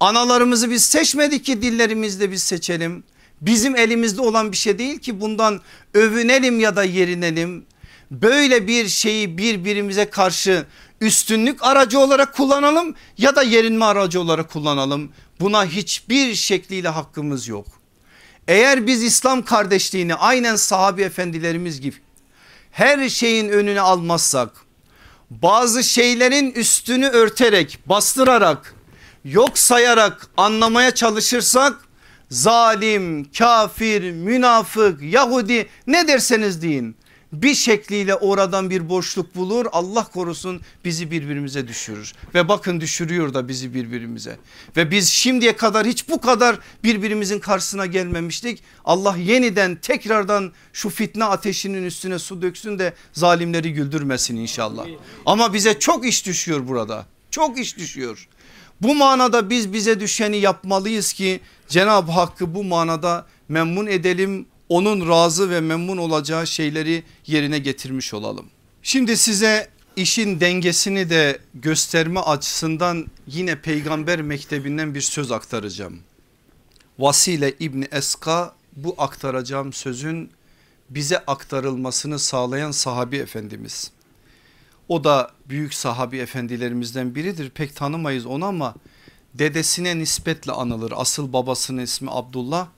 A: Analarımızı biz seçmedik ki dillerimizde biz seçelim. Bizim elimizde olan bir şey değil ki bundan övünelim ya da yerinelim böyle bir şeyi birbirimize karşı üstünlük aracı olarak kullanalım ya da yerinme aracı olarak kullanalım. Buna hiçbir şekliyle hakkımız yok. Eğer biz İslam kardeşliğini aynen sahabi efendilerimiz gibi her şeyin önüne almazsak bazı şeylerin üstünü örterek bastırarak yok sayarak anlamaya çalışırsak zalim, kafir, münafık, Yahudi ne derseniz deyin bir şekliyle oradan bir boşluk bulur. Allah korusun bizi birbirimize düşürür. Ve bakın düşürüyor da bizi birbirimize. Ve biz şimdiye kadar hiç bu kadar birbirimizin karşısına gelmemiştik. Allah yeniden tekrardan şu fitne ateşinin üstüne su döksün de zalimleri güldürmesin inşallah. Ama bize çok iş düşüyor burada. Çok iş düşüyor. Bu manada biz bize düşeni yapmalıyız ki Cenab-ı Hakk'ı bu manada memnun edelim onun razı ve memnun olacağı şeyleri yerine getirmiş olalım. Şimdi size işin dengesini de gösterme açısından yine peygamber mektebinden bir söz aktaracağım. Vasile İbni Eska bu aktaracağım sözün bize aktarılmasını sağlayan sahabi efendimiz. O da büyük sahabi efendilerimizden biridir pek tanımayız onu ama dedesine nispetle anılır. Asıl babasının ismi Abdullah.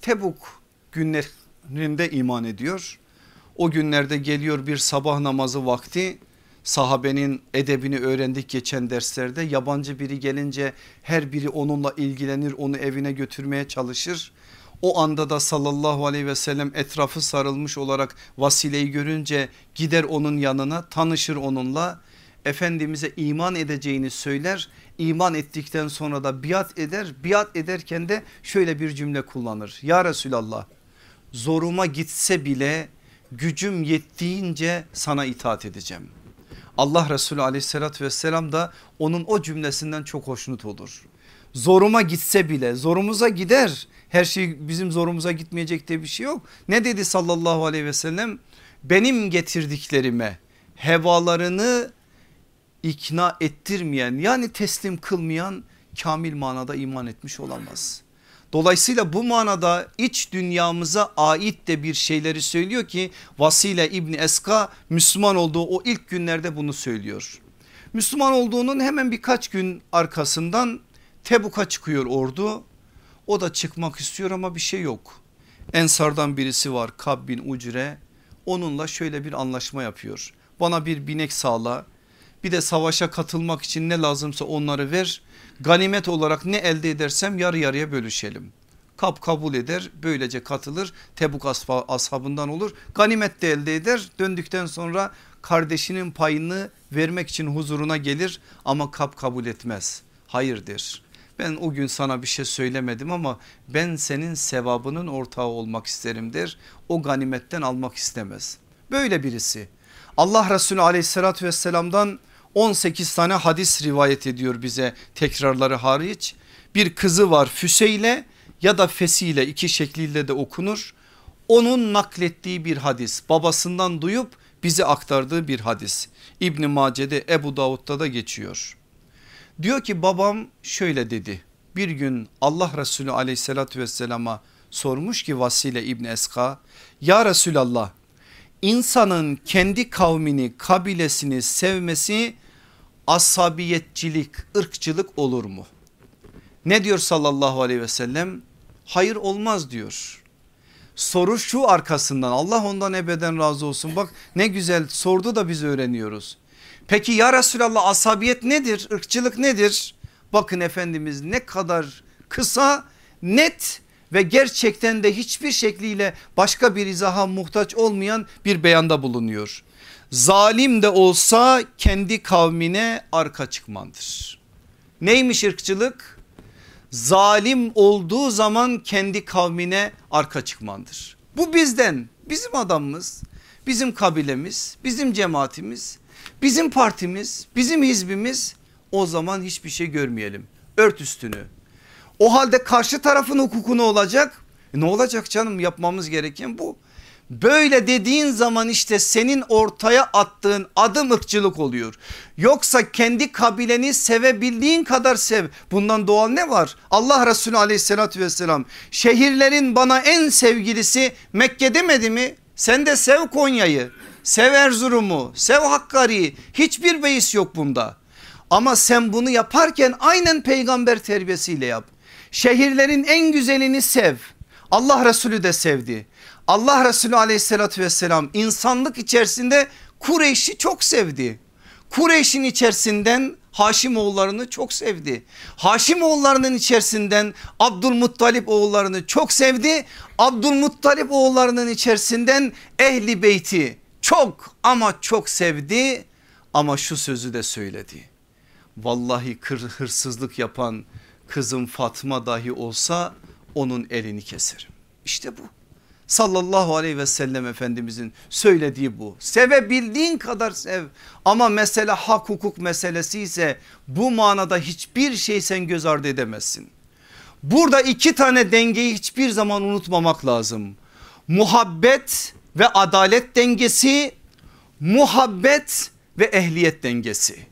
A: Tebuk günlerinde iman ediyor. O günlerde geliyor bir sabah namazı vakti sahabenin edebini öğrendik geçen derslerde yabancı biri gelince her biri onunla ilgilenir onu evine götürmeye çalışır. O anda da sallallahu aleyhi ve sellem etrafı sarılmış olarak vasileyi görünce gider onun yanına tanışır onunla. Efendimiz'e iman edeceğini söyler. İman ettikten sonra da biat eder. Biat ederken de şöyle bir cümle kullanır. Ya Resulallah zoruma gitse bile gücüm yettiğince sana itaat edeceğim. Allah Resulü aleyhissalatü vesselam da onun o cümlesinden çok hoşnut olur. Zoruma gitse bile zorumuza gider her şey bizim zorumuza gitmeyecek diye bir şey yok. Ne dedi sallallahu aleyhi ve sellem benim getirdiklerime hevalarını ikna ettirmeyen yani teslim kılmayan kamil manada iman etmiş olamaz. Dolayısıyla bu manada iç dünyamıza ait de bir şeyleri söylüyor ki Vasile İbni Eska Müslüman olduğu o ilk günlerde bunu söylüyor. Müslüman olduğunun hemen birkaç gün arkasından Tebuk'a çıkıyor ordu. O da çıkmak istiyor ama bir şey yok. Ensardan birisi var Kab bin Ucre onunla şöyle bir anlaşma yapıyor. Bana bir binek sağla bir de savaşa katılmak için ne lazımsa onları ver ganimet olarak ne elde edersem yarı yarıya bölüşelim. Kap kabul eder böylece katılır. Tebuk ashabından olur. Ganimet de elde eder. Döndükten sonra kardeşinin payını vermek için huzuruna gelir ama kap kabul etmez. Hayırdır. Ben o gün sana bir şey söylemedim ama ben senin sevabının ortağı olmak isterim der. O ganimetten almak istemez. Böyle birisi. Allah Resulü aleyhissalatü vesselamdan 18 tane hadis rivayet ediyor bize tekrarları hariç. Bir kızı var Füseyle ya da Fesile iki şekliyle de okunur. Onun naklettiği bir hadis babasından duyup bize aktardığı bir hadis. İbni Mace'de Ebu Davud'da da geçiyor. Diyor ki babam şöyle dedi bir gün Allah Resulü aleyhissalatü vesselama sormuş ki Vasile İbni Eska ya Resulallah insanın kendi kavmini kabilesini sevmesi asabiyetçilik ırkçılık olur mu? Ne diyor sallallahu aleyhi ve sellem? Hayır olmaz diyor. Soru şu arkasından Allah ondan ebeden razı olsun bak ne güzel sordu da biz öğreniyoruz. Peki ya Resulallah asabiyet nedir? Irkçılık nedir? Bakın Efendimiz ne kadar kısa net ve gerçekten de hiçbir şekliyle başka bir izaha muhtaç olmayan bir beyanda bulunuyor. Zalim de olsa kendi kavmine arka çıkmandır. Neymiş ırkçılık? Zalim olduğu zaman kendi kavmine arka çıkmandır. Bu bizden bizim adamımız bizim kabilemiz bizim cemaatimiz bizim partimiz bizim hizbimiz o zaman hiçbir şey görmeyelim ört üstünü o halde karşı tarafın hukuku ne olacak? E ne olacak canım yapmamız gereken bu. Böyle dediğin zaman işte senin ortaya attığın adım ırkçılık oluyor. Yoksa kendi kabileni sevebildiğin kadar sev. Bundan doğal ne var? Allah Resulü aleyhissalatü vesselam şehirlerin bana en sevgilisi Mekke demedi mi? Sen de sev Konya'yı. sev Erzurum'u, sev Hakkari'yi hiçbir beis yok bunda. Ama sen bunu yaparken aynen peygamber terbiyesiyle yap. Şehirlerin en güzelini sev. Allah Resulü de sevdi. Allah Resulü aleyhissalatü vesselam insanlık içerisinde Kureyş'i çok sevdi. Kureyş'in içerisinden Haşim oğullarını çok sevdi. Haşim oğullarının içerisinden Abdülmuttalip oğullarını çok sevdi. Abdülmuttalip oğullarının içerisinden Ehli Beyti çok ama çok sevdi. Ama şu sözü de söyledi. Vallahi kır, hırsızlık yapan kızım Fatma dahi olsa onun elini keserim. İşte bu sallallahu aleyhi ve sellem efendimizin söylediği bu. Sevebildiğin kadar sev ama mesele hak hukuk meselesi ise bu manada hiçbir şey sen göz ardı edemezsin. Burada iki tane dengeyi hiçbir zaman unutmamak lazım. Muhabbet ve adalet dengesi, muhabbet ve ehliyet dengesi.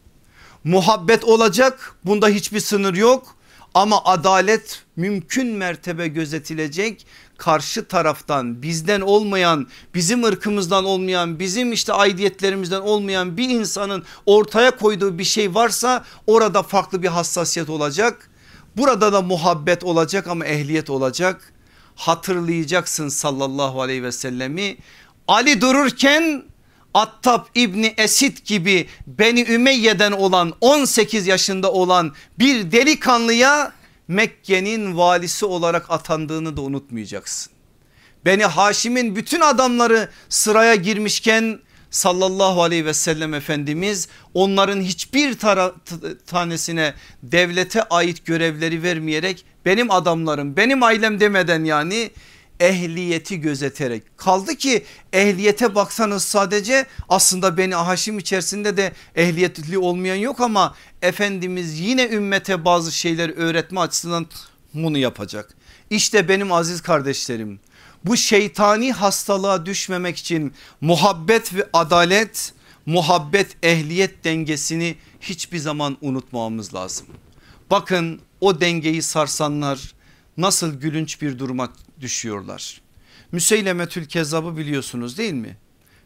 A: Muhabbet olacak bunda hiçbir sınır yok ama adalet mümkün mertebe gözetilecek karşı taraftan bizden olmayan bizim ırkımızdan olmayan bizim işte aidiyetlerimizden olmayan bir insanın ortaya koyduğu bir şey varsa orada farklı bir hassasiyet olacak. Burada da muhabbet olacak ama ehliyet olacak. Hatırlayacaksın sallallahu aleyhi ve sellemi Ali dururken Attab İbni Esid gibi Beni Ümeyye'den olan 18 yaşında olan bir delikanlıya Mekke'nin valisi olarak atandığını da unutmayacaksın. Beni Haşim'in bütün adamları sıraya girmişken sallallahu aleyhi ve sellem Efendimiz onların hiçbir tanesine devlete ait görevleri vermeyerek benim adamlarım benim ailem demeden yani ehliyeti gözeterek kaldı ki ehliyete baksanız sadece aslında beni Haşim içerisinde de ehliyetli olmayan yok ama Efendimiz yine ümmete bazı şeyler öğretme açısından bunu yapacak. İşte benim aziz kardeşlerim bu şeytani hastalığa düşmemek için muhabbet ve adalet muhabbet ehliyet dengesini hiçbir zaman unutmamamız lazım. Bakın o dengeyi sarsanlar nasıl gülünç bir duruma düşüyorlar. Müseylemetül Kezzab'ı biliyorsunuz değil mi?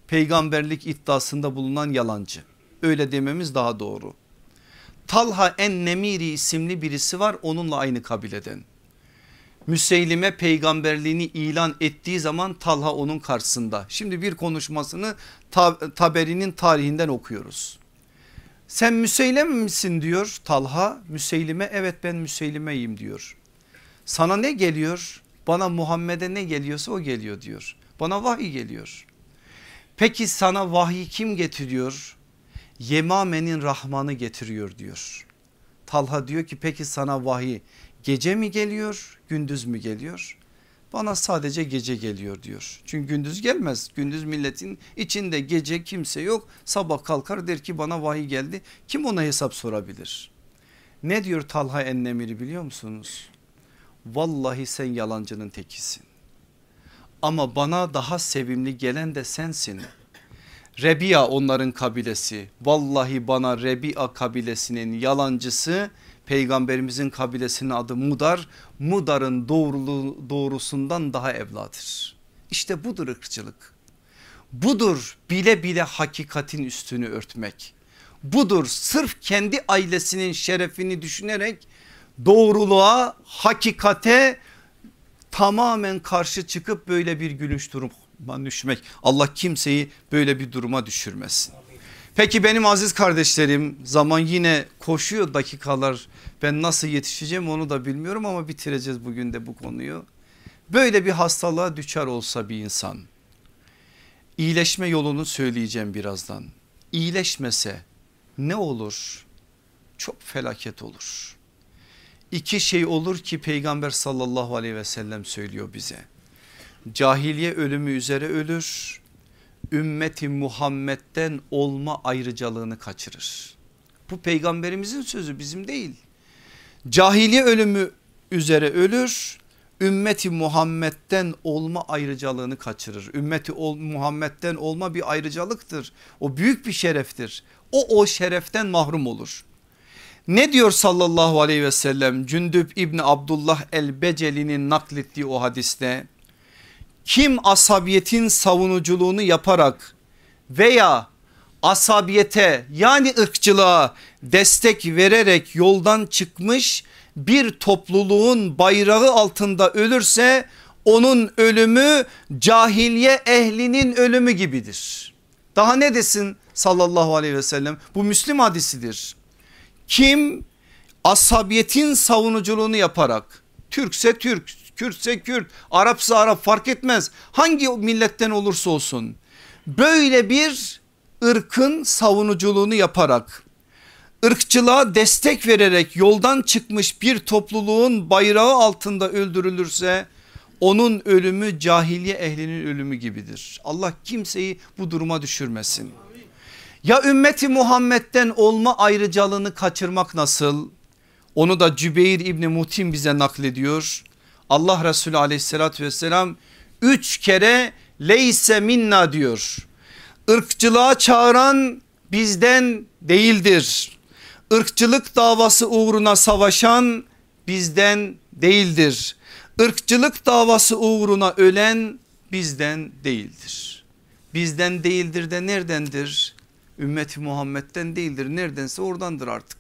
A: Peygamberlik iddiasında bulunan yalancı. Öyle dememiz daha doğru. Talha en Nemiri isimli birisi var onunla aynı kabileden. Müseylime peygamberliğini ilan ettiği zaman Talha onun karşısında. Şimdi bir konuşmasını Taberi'nin tarihinden okuyoruz. Sen Müseyleme misin diyor Talha. Müseylime evet ben Müseylimeyim diyor. Sana ne geliyor? Bana Muhammed'e ne geliyorsa o geliyor diyor. Bana vahiy geliyor. Peki sana vahiy kim getiriyor? Yemame'nin Rahman'ı getiriyor diyor. Talha diyor ki peki sana vahiy gece mi geliyor gündüz mü geliyor? Bana sadece gece geliyor diyor. Çünkü gündüz gelmez. Gündüz milletin içinde gece kimse yok. Sabah kalkar der ki bana vahiy geldi. Kim ona hesap sorabilir? Ne diyor Talha Ennemiri biliyor musunuz? Vallahi sen yalancının tekisin. Ama bana daha sevimli gelen de sensin. Rebiya onların kabilesi. Vallahi bana Rebiya kabilesinin yalancısı peygamberimizin kabilesinin adı Mudar. Mudar'ın doğruluğu, doğrusundan daha evladır. İşte budur ırkçılık. Budur bile bile hakikatin üstünü örtmek. Budur sırf kendi ailesinin şerefini düşünerek doğruluğa hakikate tamamen karşı çıkıp böyle bir gülünç duruma düşmek. Allah kimseyi böyle bir duruma düşürmesin. Peki benim aziz kardeşlerim zaman yine koşuyor dakikalar ben nasıl yetişeceğim onu da bilmiyorum ama bitireceğiz bugün de bu konuyu. Böyle bir hastalığa düşer olsa bir insan iyileşme yolunu söyleyeceğim birazdan. İyileşmese ne olur? Çok felaket olur iki şey olur ki peygamber sallallahu aleyhi ve sellem söylüyor bize. Cahiliye ölümü üzere ölür. Ümmeti Muhammed'den olma ayrıcalığını kaçırır. Bu peygamberimizin sözü bizim değil. Cahiliye ölümü üzere ölür. Ümmeti Muhammed'den olma ayrıcalığını kaçırır. Ümmeti ol, Muhammed'den olma bir ayrıcalıktır. O büyük bir şereftir. O o şereften mahrum olur. Ne diyor sallallahu aleyhi ve sellem Cündüb İbni Abdullah el Beceli'nin naklettiği o hadiste kim asabiyetin savunuculuğunu yaparak veya asabiyete yani ırkçılığa destek vererek yoldan çıkmış bir topluluğun bayrağı altında ölürse onun ölümü cahiliye ehlinin ölümü gibidir. Daha ne desin sallallahu aleyhi ve sellem bu Müslim hadisidir. Kim asabiyetin savunuculuğunu yaparak Türkse Türk, Kürtse Kürt, Arapsa Arap fark etmez hangi milletten olursa olsun böyle bir ırkın savunuculuğunu yaparak ırkçılığa destek vererek yoldan çıkmış bir topluluğun bayrağı altında öldürülürse onun ölümü cahiliye ehlinin ölümü gibidir. Allah kimseyi bu duruma düşürmesin. Ya ümmeti Muhammed'den olma ayrıcalığını kaçırmak nasıl? Onu da Cübeyr İbni Mutim bize naklediyor. Allah Resulü aleyhissalatü vesselam üç kere leyse minna diyor. Irkçılığa çağıran bizden değildir. Irkçılık davası uğruna savaşan bizden değildir. Irkçılık davası uğruna ölen bizden değildir. Bizden değildir de neredendir? Ümmeti Muhammed'den değildir. Neredense oradandır artık.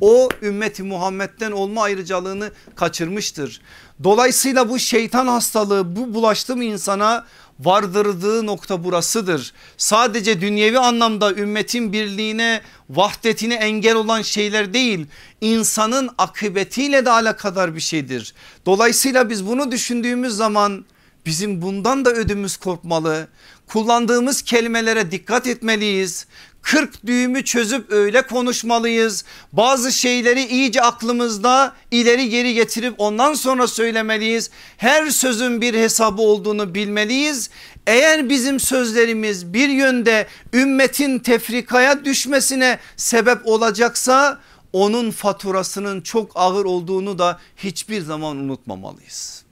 A: O ümmeti Muhammed'den olma ayrıcalığını kaçırmıştır. Dolayısıyla bu şeytan hastalığı bu bulaştı mı insana vardırdığı nokta burasıdır. Sadece dünyevi anlamda ümmetin birliğine vahdetine engel olan şeyler değil insanın akıbetiyle de alakadar bir şeydir. Dolayısıyla biz bunu düşündüğümüz zaman bizim bundan da ödümüz korkmalı. Kullandığımız kelimelere dikkat etmeliyiz. 40 düğümü çözüp öyle konuşmalıyız. Bazı şeyleri iyice aklımızda ileri geri getirip ondan sonra söylemeliyiz. Her sözün bir hesabı olduğunu bilmeliyiz. Eğer bizim sözlerimiz bir yönde ümmetin tefrikaya düşmesine sebep olacaksa onun faturasının çok ağır olduğunu da hiçbir zaman unutmamalıyız.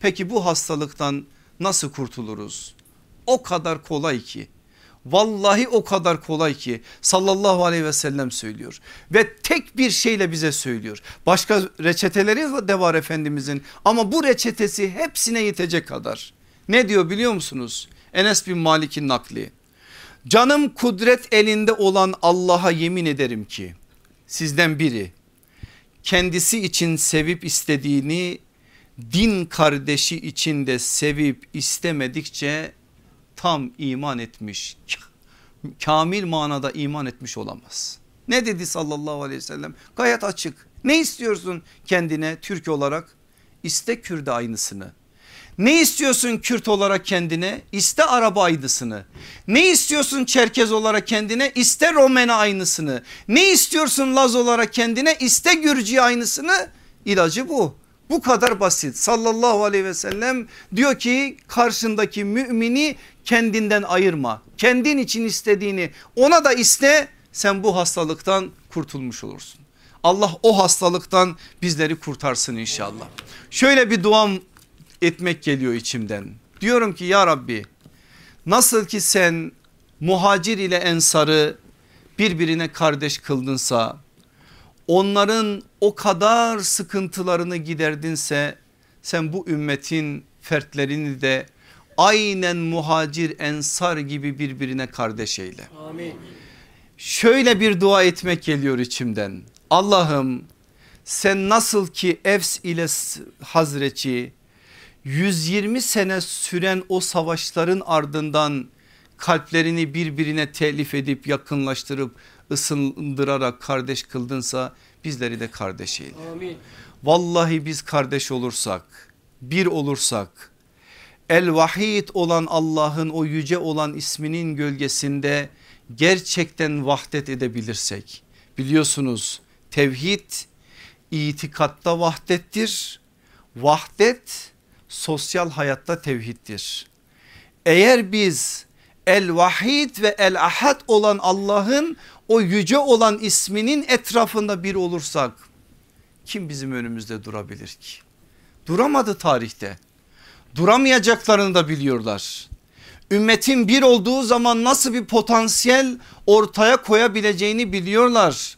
A: Peki bu hastalıktan nasıl kurtuluruz? O kadar kolay ki Vallahi o kadar kolay ki sallallahu aleyhi ve sellem söylüyor ve tek bir şeyle bize söylüyor. Başka reçeteleri de var Efendimizin ama bu reçetesi hepsine yetecek kadar. Ne diyor biliyor musunuz? Enes bin Malik'in nakli. Canım kudret elinde olan Allah'a yemin ederim ki sizden biri kendisi için sevip istediğini din kardeşi için de sevip istemedikçe tam iman etmiş kamil manada iman etmiş olamaz. Ne dedi sallallahu aleyhi ve sellem gayet açık ne istiyorsun kendine Türk olarak iste Kürde aynısını. Ne istiyorsun Kürt olarak kendine? İste Araba aynısını. Ne istiyorsun Çerkez olarak kendine? İste Romene aynısını. Ne istiyorsun Laz olarak kendine? İste Gürcü aynısını. İlacı bu. Bu kadar basit sallallahu aleyhi ve sellem diyor ki karşındaki mümini kendinden ayırma. Kendin için istediğini ona da iste sen bu hastalıktan kurtulmuş olursun. Allah o hastalıktan bizleri kurtarsın inşallah. Şöyle bir duam etmek geliyor içimden. Diyorum ki ya Rabbi nasıl ki sen muhacir ile ensarı birbirine kardeş kıldınsa onların o kadar sıkıntılarını giderdinse sen bu ümmetin fertlerini de aynen muhacir ensar gibi birbirine kardeş eyle. Amin. Şöyle bir dua etmek geliyor içimden. Allah'ım sen nasıl ki Efs ile Hazreti 120 sene süren o savaşların ardından kalplerini birbirine telif edip yakınlaştırıp ısındırarak kardeş kıldınsa bizleri de kardeş eyle. Amin. Vallahi biz kardeş olursak bir olursak el vahid olan Allah'ın o yüce olan isminin gölgesinde gerçekten vahdet edebilirsek biliyorsunuz tevhid itikatta vahdettir vahdet sosyal hayatta tevhiddir eğer biz el vahid ve el ahad olan Allah'ın o yüce olan isminin etrafında bir olursak kim bizim önümüzde durabilir ki? Duramadı tarihte. Duramayacaklarını da biliyorlar. Ümmetin bir olduğu zaman nasıl bir potansiyel ortaya koyabileceğini biliyorlar.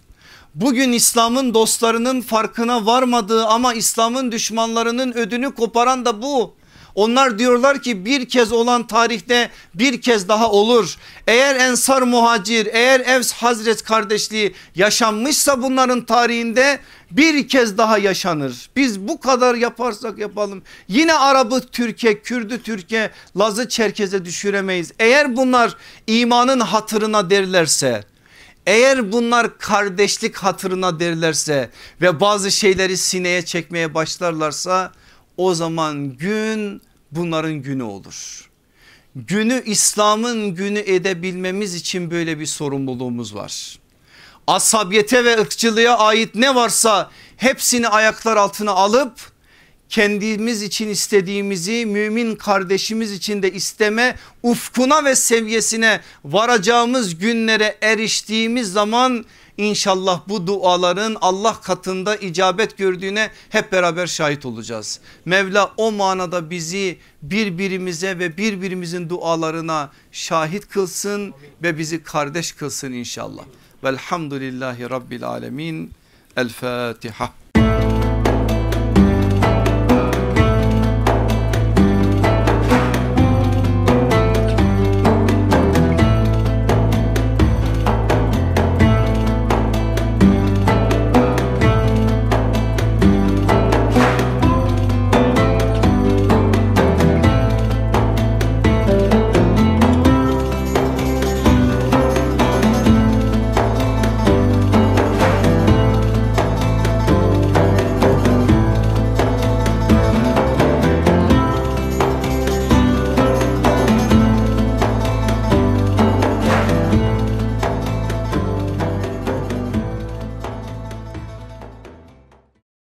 A: Bugün İslam'ın dostlarının farkına varmadığı ama İslam'ın düşmanlarının ödünü koparan da bu. Onlar diyorlar ki bir kez olan tarihte bir kez daha olur. Eğer Ensar muhacir eğer Evs Hazret kardeşliği yaşanmışsa bunların tarihinde bir kez daha yaşanır. Biz bu kadar yaparsak yapalım yine Arabı Türkiye, Kürdü Türkiye, Lazı Çerkez'e düşüremeyiz. Eğer bunlar imanın hatırına derlerse eğer bunlar kardeşlik hatırına derlerse ve bazı şeyleri sineye çekmeye başlarlarsa o zaman gün bunların günü olur. Günü İslam'ın günü edebilmemiz için böyle bir sorumluluğumuz var. Asabiyete ve ırkçılığa ait ne varsa hepsini ayaklar altına alıp kendimiz için istediğimizi mümin kardeşimiz için de isteme ufkuna ve seviyesine varacağımız günlere eriştiğimiz zaman İnşallah bu duaların Allah katında icabet gördüğüne hep beraber şahit olacağız. Mevla o manada bizi birbirimize ve birbirimizin dualarına şahit kılsın ve bizi kardeş kılsın inşallah. Velhamdülillahi Rabbil Alemin. El Fatiha.